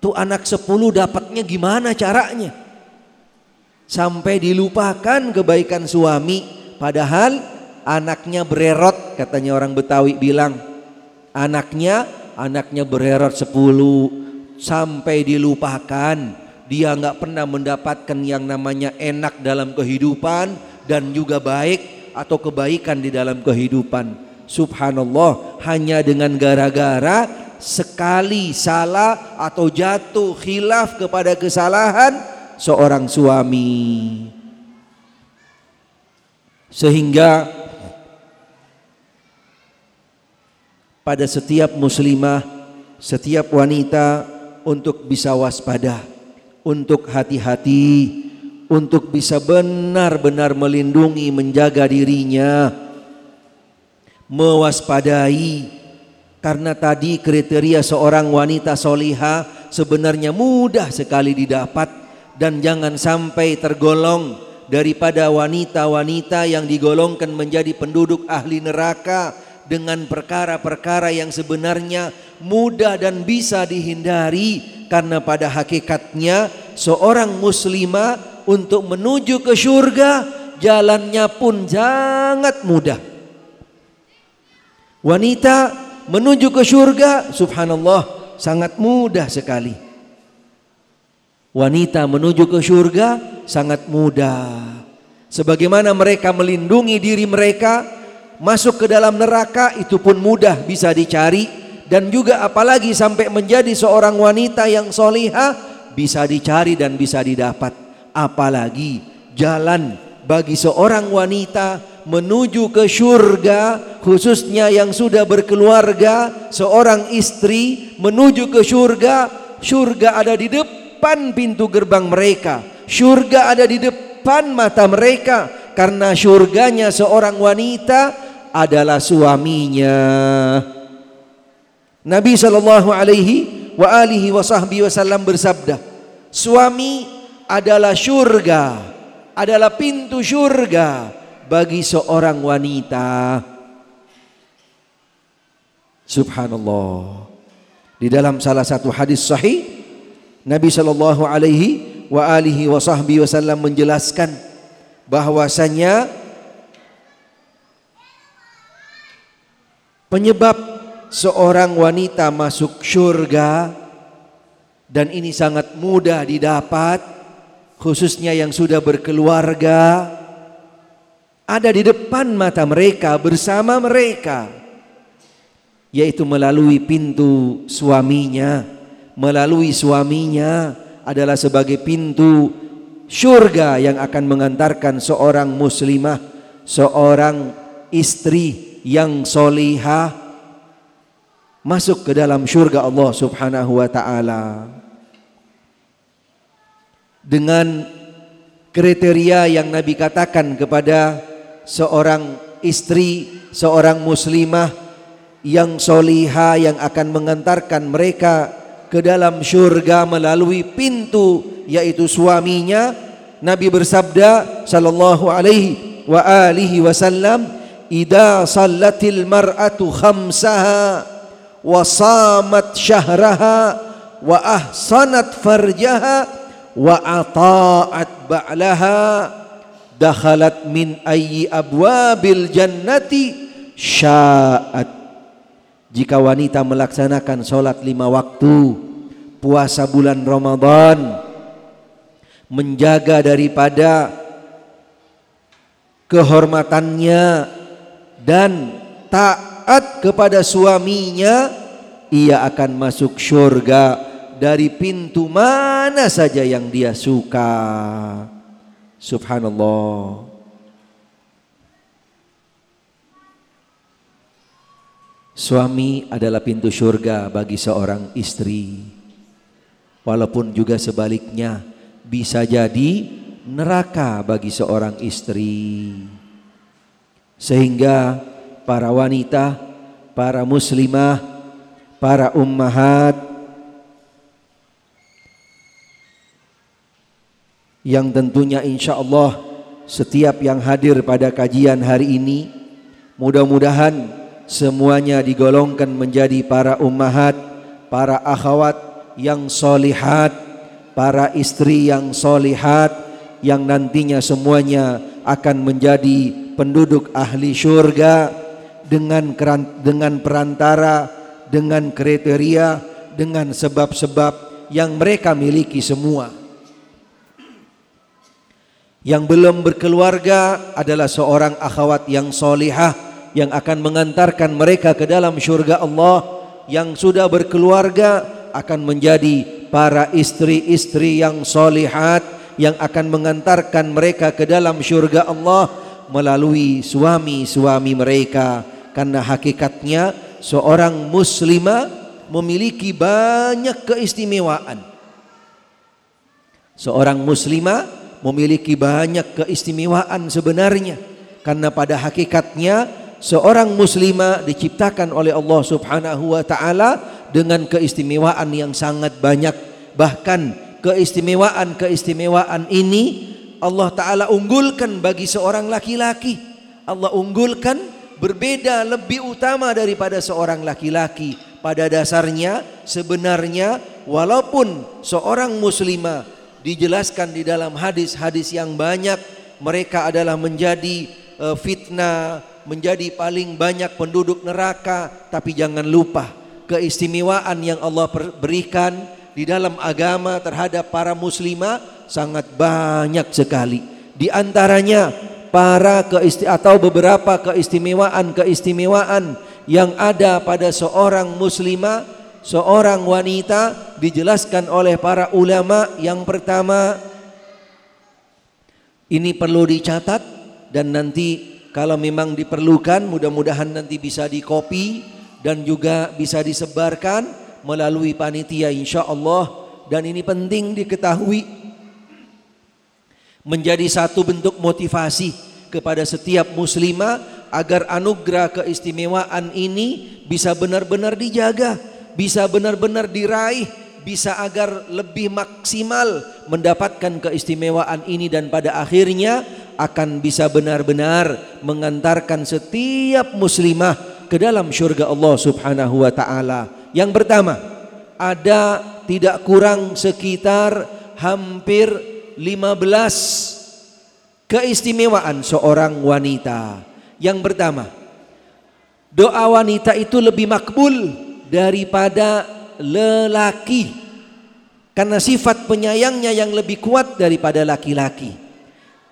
Tuh anak sepuluh dapatnya gimana caranya? Sampai dilupakan kebaikan suami. Padahal anaknya bererot katanya orang Betawi bilang. Anaknya, anaknya bererot sepuluh. Sampai dilupakan. Dia nggak pernah mendapatkan yang namanya enak dalam kehidupan dan juga baik atau kebaikan di dalam kehidupan. Subhanallah, hanya dengan gara-gara sekali salah atau jatuh khilaf kepada kesalahan seorang suami. Sehingga pada setiap muslimah, setiap wanita untuk bisa waspada, untuk hati-hati untuk bisa benar-benar melindungi, menjaga dirinya, mewaspadai. Karena tadi kriteria seorang wanita soliha sebenarnya mudah sekali didapat dan jangan sampai tergolong daripada wanita-wanita yang digolongkan menjadi penduduk ahli neraka dengan perkara-perkara yang sebenarnya mudah dan bisa dihindari karena pada hakikatnya seorang muslimah untuk menuju ke surga jalannya pun sangat mudah. Wanita menuju ke surga subhanallah sangat mudah sekali. Wanita menuju ke surga sangat mudah. Sebagaimana mereka melindungi diri mereka masuk ke dalam neraka itu pun mudah bisa dicari. Dan juga apalagi sampai menjadi seorang wanita yang solihah bisa dicari dan bisa didapat. Apalagi jalan bagi seorang wanita menuju ke surga khususnya yang sudah berkeluarga seorang istri menuju ke surga surga ada di depan pintu gerbang mereka. Surga ada di depan mata mereka. Karena surganya seorang wanita adalah suaminya Nabi sallallahu alaihi wa alihi wasallam bersabda suami adalah surga, adalah pintu surga bagi seorang wanita. Subhanallah. Di dalam salah satu hadis sahih Nabi Shallallahu alaihi wa alihi wasallam menjelaskan bahwasanya penyebab seorang wanita masuk surga dan ini sangat mudah didapat khususnya yang sudah berkeluarga ada di depan mata mereka bersama mereka yaitu melalui pintu suaminya. Melalui suaminya adalah sebagai pintu surga yang akan mengantarkan seorang muslimah seorang istri yang solihah masuk ke dalam surga Allah subhanahu wa ta'ala. Dengan kriteria yang Nabi katakan kepada seorang istri, seorang muslimah yang soliha yang akan mengantarkan mereka ke dalam syurga melalui pintu yaitu suaminya Nabi bersabda sallallahu alaihi wa alihi wasallam idza sallatil mar'atu khamsaha wa samat syahraha wa ahsanat farjaha wa ata'at ba'laha dakhalat min ayyi jika wanita melaksanakan sholat lima waktu puasa bulan Ramadan menjaga daripada kehormatannya dan taat kepada suaminya ia akan masuk surga dari pintu mana saja yang dia suka. Subhanallah. Suami adalah pintu surga bagi seorang istri. Walaupun juga sebaliknya bisa jadi neraka bagi seorang istri. Sehingga para wanita, para muslimah, para ummahat yang tentunya insya Allah setiap yang hadir pada kajian hari ini mudah-mudahan semuanya digolongkan menjadi para ummahat, para akhwat yang solihat, para istri yang solihat, yang nantinya semuanya akan menjadi penduduk ahli syurga dengan dengan perantara dengan kriteria dengan sebab-sebab yang mereka miliki semua. Yang belum berkeluarga adalah seorang akhwat yang solihah yang akan mengantarkan mereka ke dalam syurga Allah. Yang sudah berkeluarga akan menjadi para istri-istri yang solihat yang akan mengantarkan mereka ke dalam syurga Allah melalui suami-suami mereka. Karena hakikatnya seorang muslimah memiliki banyak keistimewaan. Seorang muslimah memiliki banyak keistimewaan sebenarnya. Karena pada hakikatnya seorang muslimah diciptakan oleh Allah Subhanahu wa taala dengan keistimewaan yang sangat banyak. Bahkan keistimewaan-keistimewaan ini Allah Ta'ala unggulkan bagi seorang laki-laki. Allah unggulkan berbeda lebih utama daripada seorang laki-laki. Pada dasarnya sebenarnya walaupun seorang muslimah dijelaskan di dalam hadis-hadis yang banyak mereka adalah menjadi uh, fitnah menjadi paling banyak penduduk neraka. Tapi jangan lupa keistimewaan yang Allah berikan di dalam agama terhadap para muslimah sangat banyak sekali. Di antaranya para keisti atau beberapa keistimewaan-keistimewaan yang ada pada seorang muslimah, seorang wanita dijelaskan oleh para ulama. Yang pertama ini perlu dicatat dan nanti kalau memang diperlukan mudah-mudahan nanti bisa dikopi dan juga bisa disebarkan melalui panitia insya Allah dan ini penting diketahui menjadi satu bentuk motivasi kepada setiap muslimah agar anugerah keistimewaan ini bisa benar-benar dijaga, bisa benar-benar diraih, bisa agar lebih maksimal mendapatkan keistimewaan ini dan pada akhirnya akan bisa benar-benar mengantarkan setiap muslimah ke dalam syurga Allah Subhanahu wa taala. Yang pertama, ada tidak kurang sekitar hampir 15 keistimewaan seorang wanita. Yang pertama, doa wanita itu lebih makbul daripada lelaki. Karena sifat penyayangnya yang lebih kuat daripada laki-laki.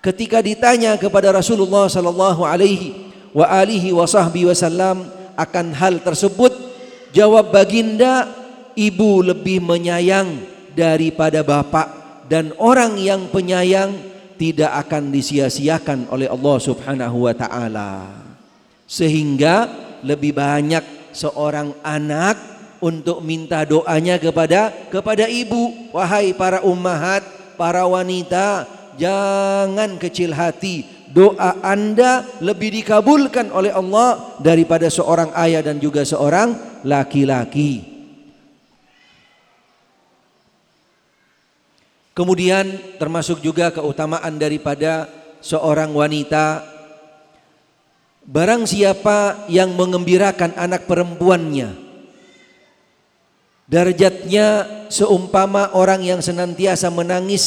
Ketika ditanya kepada Rasulullah sallallahu alaihi wa alihi wasallam akan hal tersebut, Jawab baginda, ibu lebih menyayang daripada bapak dan orang yang penyayang tidak akan disia-siakan oleh Allah Subhanahu wa taala. Sehingga lebih banyak seorang anak untuk minta doanya kepada kepada ibu. Wahai para ummahat, para wanita, jangan kecil hati doa anda lebih dikabulkan oleh Allah daripada seorang ayah dan juga seorang laki-laki. Kemudian termasuk juga keutamaan daripada seorang wanita Barang siapa yang mengembirakan anak perempuannya Derajatnya seumpama orang yang senantiasa menangis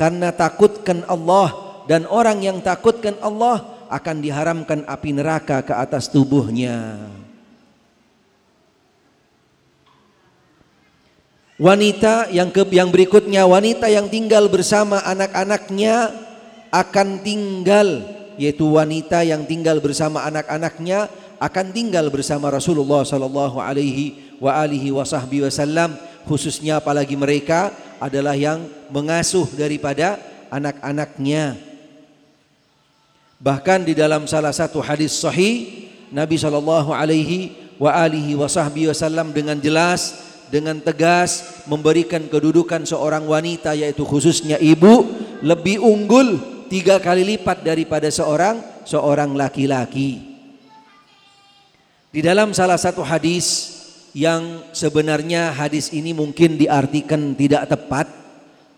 karena takutkan Allah dan orang yang takutkan Allah akan diharamkan api neraka ke atas tubuhnya. Wanita yang ke yang berikutnya wanita yang tinggal bersama anak-anaknya akan tinggal yaitu wanita yang tinggal bersama anak-anaknya akan tinggal bersama Rasulullah sallallahu alaihi wa alihi wasallam khususnya apalagi mereka adalah yang mengasuh daripada anak-anaknya. Bahkan di dalam salah satu hadis sahih Nabi sallallahu alaihi wa alihi wasallam dengan jelas dengan tegas memberikan kedudukan seorang wanita yaitu khususnya ibu lebih unggul tiga kali lipat daripada seorang seorang laki-laki. Di dalam salah satu hadis yang sebenarnya hadis ini mungkin diartikan tidak tepat.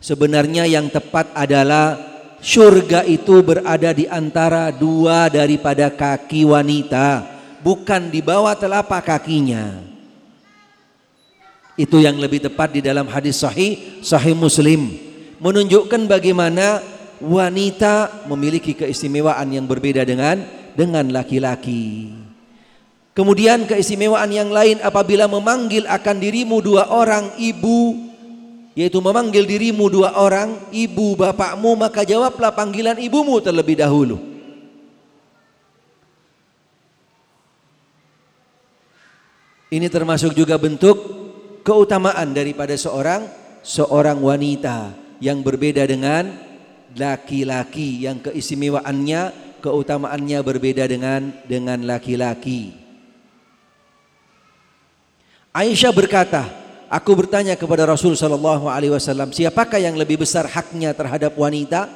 Sebenarnya yang tepat adalah surga itu berada di antara dua daripada kaki wanita, bukan di bawah telapak kakinya. Itu yang lebih tepat di dalam hadis sahih, sahih Muslim. Menunjukkan bagaimana wanita memiliki keistimewaan yang berbeda dengan dengan laki-laki. Kemudian keistimewaan yang lain apabila memanggil akan dirimu dua orang ibu yaitu memanggil dirimu dua orang ibu bapakmu maka jawablah panggilan ibumu terlebih dahulu. Ini termasuk juga bentuk keutamaan daripada seorang seorang wanita yang berbeda dengan laki-laki yang keistimewaannya keutamaannya berbeda dengan dengan laki-laki. Aisyah berkata, aku bertanya kepada Rasul sallallahu alaihi wasallam, siapakah yang lebih besar haknya terhadap wanita?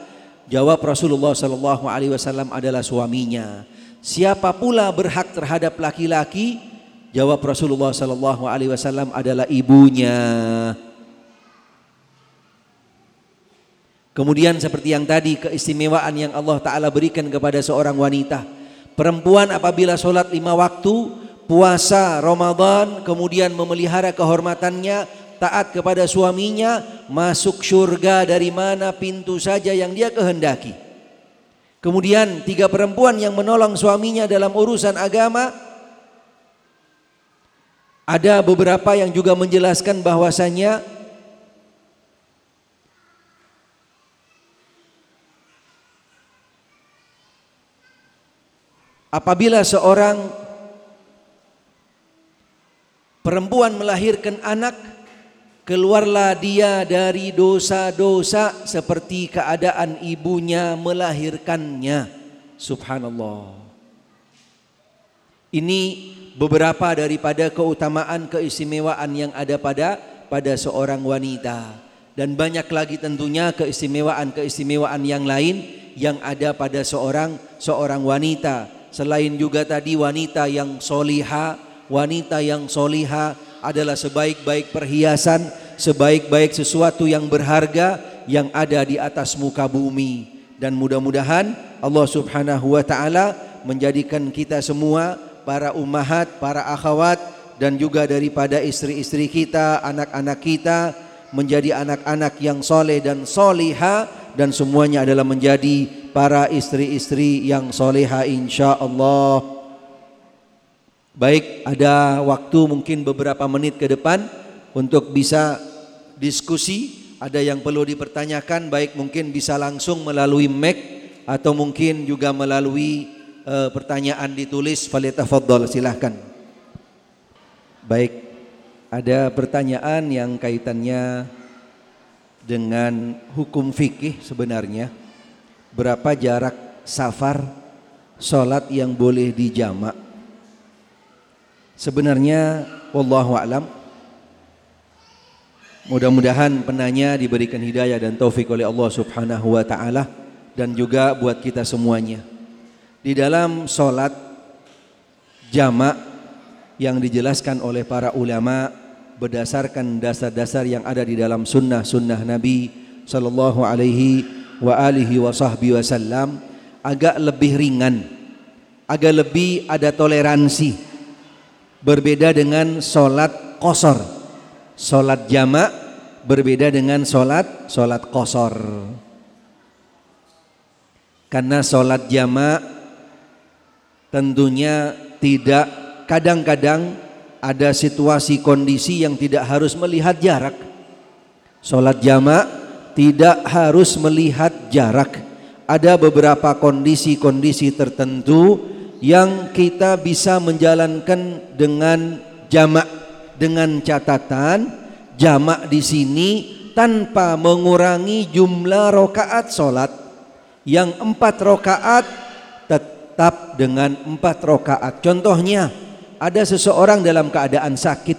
Jawab Rasulullah sallallahu alaihi wasallam adalah suaminya. Siapa pula berhak terhadap laki-laki? Jawab Rasulullah sallallahu alaihi wasallam adalah ibunya. Kemudian seperti yang tadi keistimewaan yang Allah taala berikan kepada seorang wanita. Perempuan apabila sholat lima waktu, puasa Ramadan, kemudian memelihara kehormatannya, taat kepada suaminya, masuk surga dari mana pintu saja yang dia kehendaki. Kemudian tiga perempuan yang menolong suaminya dalam urusan agama, ada beberapa yang juga menjelaskan bahwasanya apabila seorang perempuan melahirkan anak keluarlah dia dari dosa-dosa seperti keadaan ibunya melahirkannya. Subhanallah. Ini beberapa daripada keutamaan keistimewaan yang ada pada pada seorang wanita. Dan banyak lagi tentunya keistimewaan-keistimewaan yang lain yang ada pada seorang seorang wanita. Selain juga tadi wanita yang soliha wanita yang soliha adalah sebaik-baik perhiasan sebaik-baik sesuatu yang berharga yang ada di atas muka bumi dan mudah-mudahan Allah Subhanahu wa taala menjadikan kita semua para ummahat, para akhwat dan juga daripada istri-istri kita, anak-anak kita menjadi anak-anak yang soleh dan soliha dan semuanya adalah menjadi para istri-istri yang soleha insya Allah. Baik, ada waktu mungkin beberapa menit ke depan untuk bisa diskusi. Ada yang perlu dipertanyakan, baik mungkin bisa langsung melalui mic atau mungkin juga melalui uh, pertanyaan ditulis falyatafaddal silahkan. Baik, ada pertanyaan yang kaitannya dengan hukum fikih sebenarnya. Berapa jarak safar sholat yang boleh dijamak? Sebenarnya wallahu alam. Mudah-mudahan penanya diberikan hidayah dan taufik oleh Allah Subhanahu wa taala dan juga buat kita semuanya. Di dalam sholat jamak yang dijelaskan oleh para ulama berdasarkan dasar-dasar yang ada di dalam sunnah-sunnah Nabi Sallallahu Alaihi wa alihi wa wasallam agak lebih ringan agak lebih ada toleransi berbeda dengan sholat kosor Sholat jamak berbeda dengan sholat sholat kosor. Karena sholat jamak tentunya tidak kadang-kadang ada situasi kondisi yang tidak harus melihat jarak. Sholat jamak tidak harus melihat jarak. Ada beberapa kondisi-kondisi tertentu yang kita bisa menjalankan dengan jamak dengan catatan jamak di sini tanpa mengurangi jumlah rokaat solat. Yang empat rokaat tetap dengan empat rokaat. Contohnya ada seseorang dalam keadaan sakit.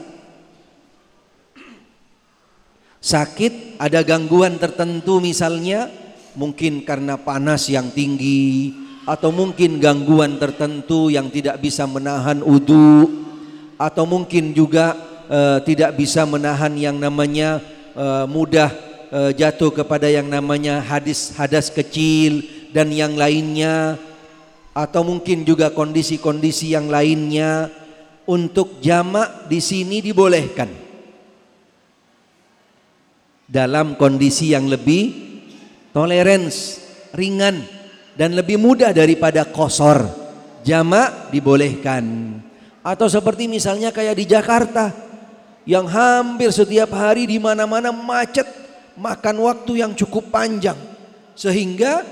Sakit ada gangguan tertentu misalnya mungkin karena panas yang tinggi atau mungkin gangguan tertentu yang tidak bisa menahan udhu atau mungkin juga uh, tidak bisa menahan yang namanya uh, mudah uh, jatuh kepada yang namanya hadis hadas kecil dan yang lainnya. Atau mungkin juga kondisi-kondisi yang lainnya. Untuk jamak di sini dibolehkan. Dalam kondisi yang lebih tolerance ringan dan lebih mudah daripada kosor jamak dibolehkan atau seperti misalnya kayak di Jakarta yang hampir setiap hari di mana-mana macet, makan waktu yang cukup panjang. Sehingga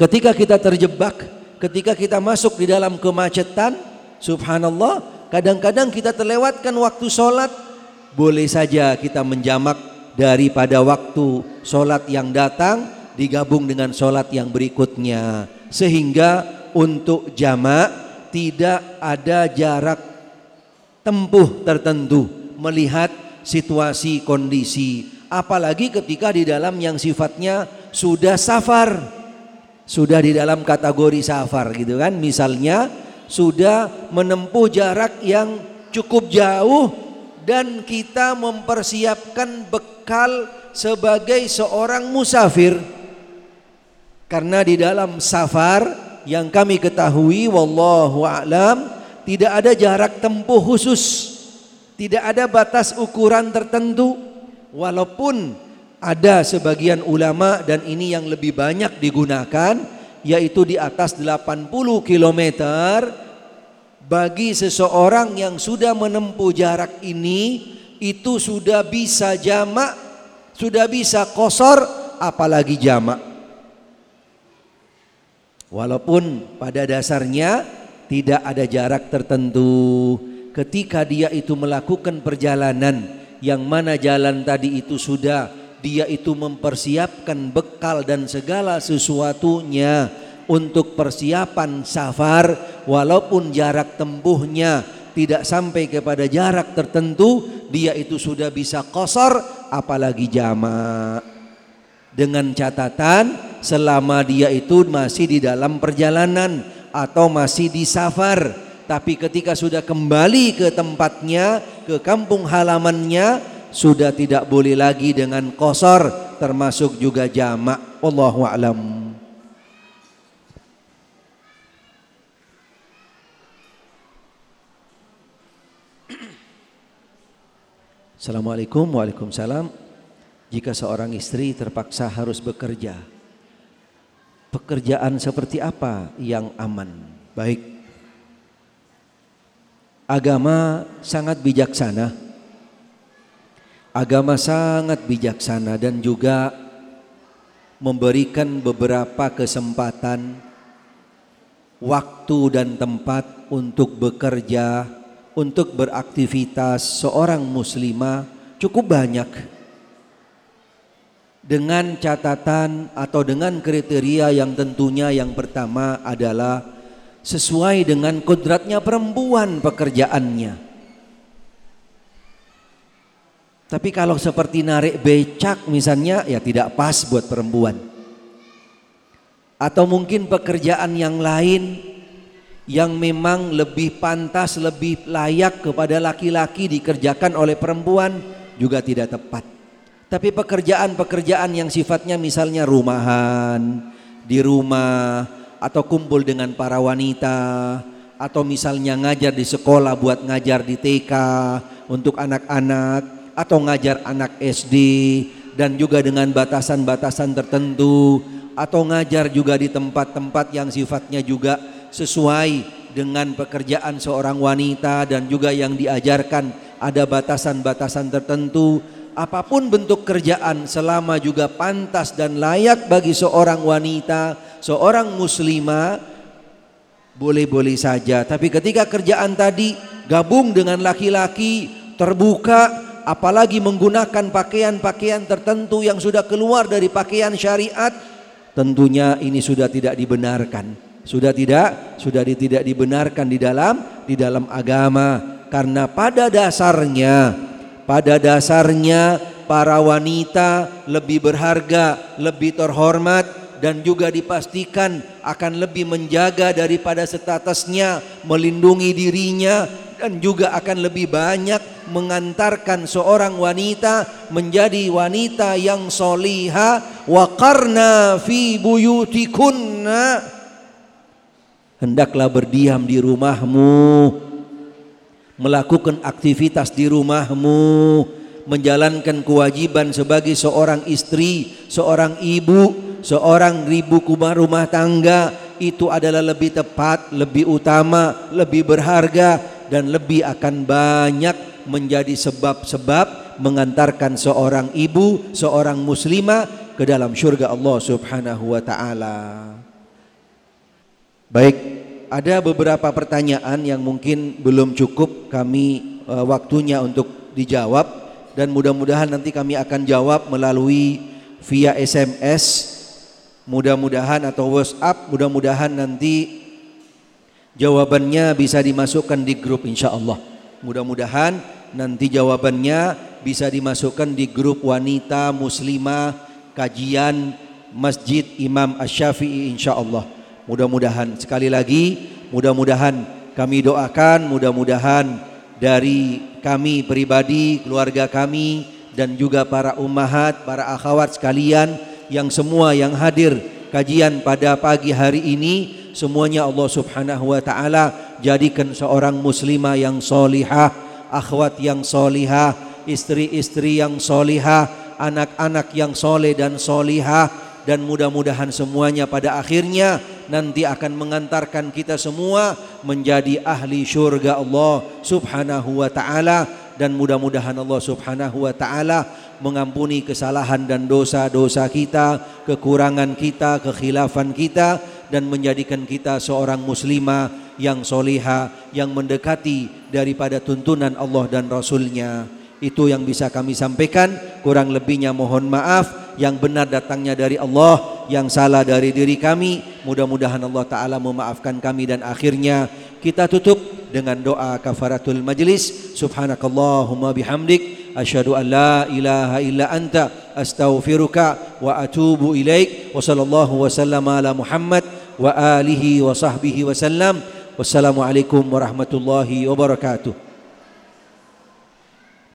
ketika kita terjebak, ketika kita masuk di dalam kemacetan, subhanallah, kadang-kadang kita terlewatkan waktu sholat, boleh saja kita menjamak daripada waktu sholat yang datang digabung dengan sholat yang berikutnya. Sehingga untuk jamak tidak ada jarak tempuh tertentu melihat situasi kondisi. Apalagi ketika di dalam yang sifatnya sudah safar sudah di dalam kategori safar gitu kan. Misalnya sudah menempuh jarak yang cukup jauh dan kita mempersiapkan bekal sebagai seorang musafir karena di dalam safar yang kami ketahui wallahu a'lam tidak ada jarak tempuh khusus. Tidak ada batas ukuran tertentu walaupun ada sebagian ulama dan ini yang lebih banyak digunakan yaitu di atas 80 km bagi seseorang yang sudah menempuh jarak ini itu sudah bisa jamak, sudah bisa kosor apalagi jamak. Walaupun pada dasarnya tidak ada jarak tertentu ketika dia itu melakukan perjalanan yang mana jalan tadi itu sudah dia itu mempersiapkan bekal dan segala sesuatunya untuk persiapan safar walaupun jarak tempuhnya tidak sampai kepada jarak tertentu dia itu sudah bisa kosor apalagi jamak. Dengan catatan selama dia itu masih di dalam perjalanan atau masih di safar tapi ketika sudah kembali ke tempatnya ke kampung halamannya sudah tidak boleh lagi dengan kosor termasuk juga jamak Allahu a'lam Assalamualaikum Waalaikumsalam jika seorang istri terpaksa harus bekerja. Pekerjaan seperti apa yang aman? Baik. Agama sangat bijaksana. Agama sangat bijaksana dan juga memberikan beberapa kesempatan waktu dan tempat untuk bekerja, untuk beraktivitas seorang muslimah cukup banyak dengan catatan atau dengan kriteria yang tentunya yang pertama adalah sesuai dengan kodratnya perempuan pekerjaannya. Tapi kalau seperti narik becak misalnya ya tidak pas buat perempuan. Atau mungkin pekerjaan yang lain yang memang lebih pantas, lebih layak kepada laki-laki dikerjakan oleh perempuan juga tidak tepat. Tapi pekerjaan-pekerjaan yang sifatnya misalnya rumahan, di rumah atau kumpul dengan para wanita atau misalnya ngajar di sekolah buat ngajar di TK untuk anak-anak atau ngajar anak SD dan juga dengan batasan-batasan tertentu atau ngajar juga di tempat-tempat yang sifatnya juga sesuai dengan pekerjaan seorang wanita dan juga yang diajarkan ada batasan-batasan tertentu apa pun bentuk kerjaan selama juga pantas dan layak bagi seorang wanita, seorang muslimah boleh-boleh saja. Tapi ketika kerjaan tadi gabung dengan laki-laki terbuka apalagi menggunakan pakaian-pakaian tertentu yang sudah keluar dari pakaian syariat tentunya ini sudah tidak dibenarkan. Sudah tidak sudah tidak dibenarkan di dalam di dalam agama karena pada dasarnya pada dasarnya para wanita lebih berharga, lebih terhormat dan juga dipastikan akan lebih menjaga daripada statusnya, melindungi dirinya dan juga akan lebih banyak mengantarkan seorang wanita menjadi wanita yang soliha wa qarna fi buyutikunna. Hendaklah berdiam di rumahmu melakukan aktivitas di rumahmu, menjalankan kewajiban sebagai seorang istri, seorang ibu, seorang ibu kumah rumah tangga itu adalah lebih tepat, lebih utama, lebih berharga dan lebih akan banyak menjadi sebab-sebab mengantarkan seorang ibu, seorang muslimah ke dalam syurga Allah Subhanahu wa taala. Baik, ada beberapa pertanyaan yang mungkin belum cukup kami uh, waktunya untuk dijawab. Dan mudah-mudahan nanti kami akan jawab melalui via SMS mudah-mudahan atau WhatsApp mudah-mudahan nanti jawabannya bisa dimasukkan di grup insya Allah. Mudah-mudahan nanti jawabannya bisa dimasukkan di grup wanita muslimah kajian Masjid Imam Ash-Syafi'i insya Allah Mudah-mudahan sekali lagi mudah-mudahan kami doakan mudah-mudahan dari kami pribadi, keluarga kami dan juga para ummahat, para akhwat sekalian yang semua yang hadir kajian pada pagi hari ini semuanya Allah Subhanahu wa taala jadikan seorang muslimah yang solihah, akhwat yang solihah, istri-istri yang solihah, anak-anak yang soleh dan solihah dan mudah-mudahan semuanya pada akhirnya nanti akan mengantarkan kita semua menjadi ahli syurga Allah Subhanahu wa taala dan mudah-mudahan Allah Subhanahu wa taala mengampuni kesalahan dan dosa-dosa kita, kekurangan kita, kekhilafan kita dan menjadikan kita seorang muslimah yang soliha yang mendekati daripada tuntunan Allah dan Rasulnya. Itu yang bisa kami sampaikan. Kurang lebihnya mohon maaf. Yang benar datangnya dari Allah, yang salah dari diri kami. Mudah-mudahan Allah Ta'ala memaafkan kami dan akhirnya kita tutup dengan doa kafaratul majlis. Subhanakallahumma bihamdik. Asyhadu an la ilaha illa anta astaghfiruka wa atubu ilaik. Wa sallallahu wa sallam ala Muhammad wa alihi wa sahbihi wa sallam. Wassalamualaikum warahmatullahi wabarakatuh.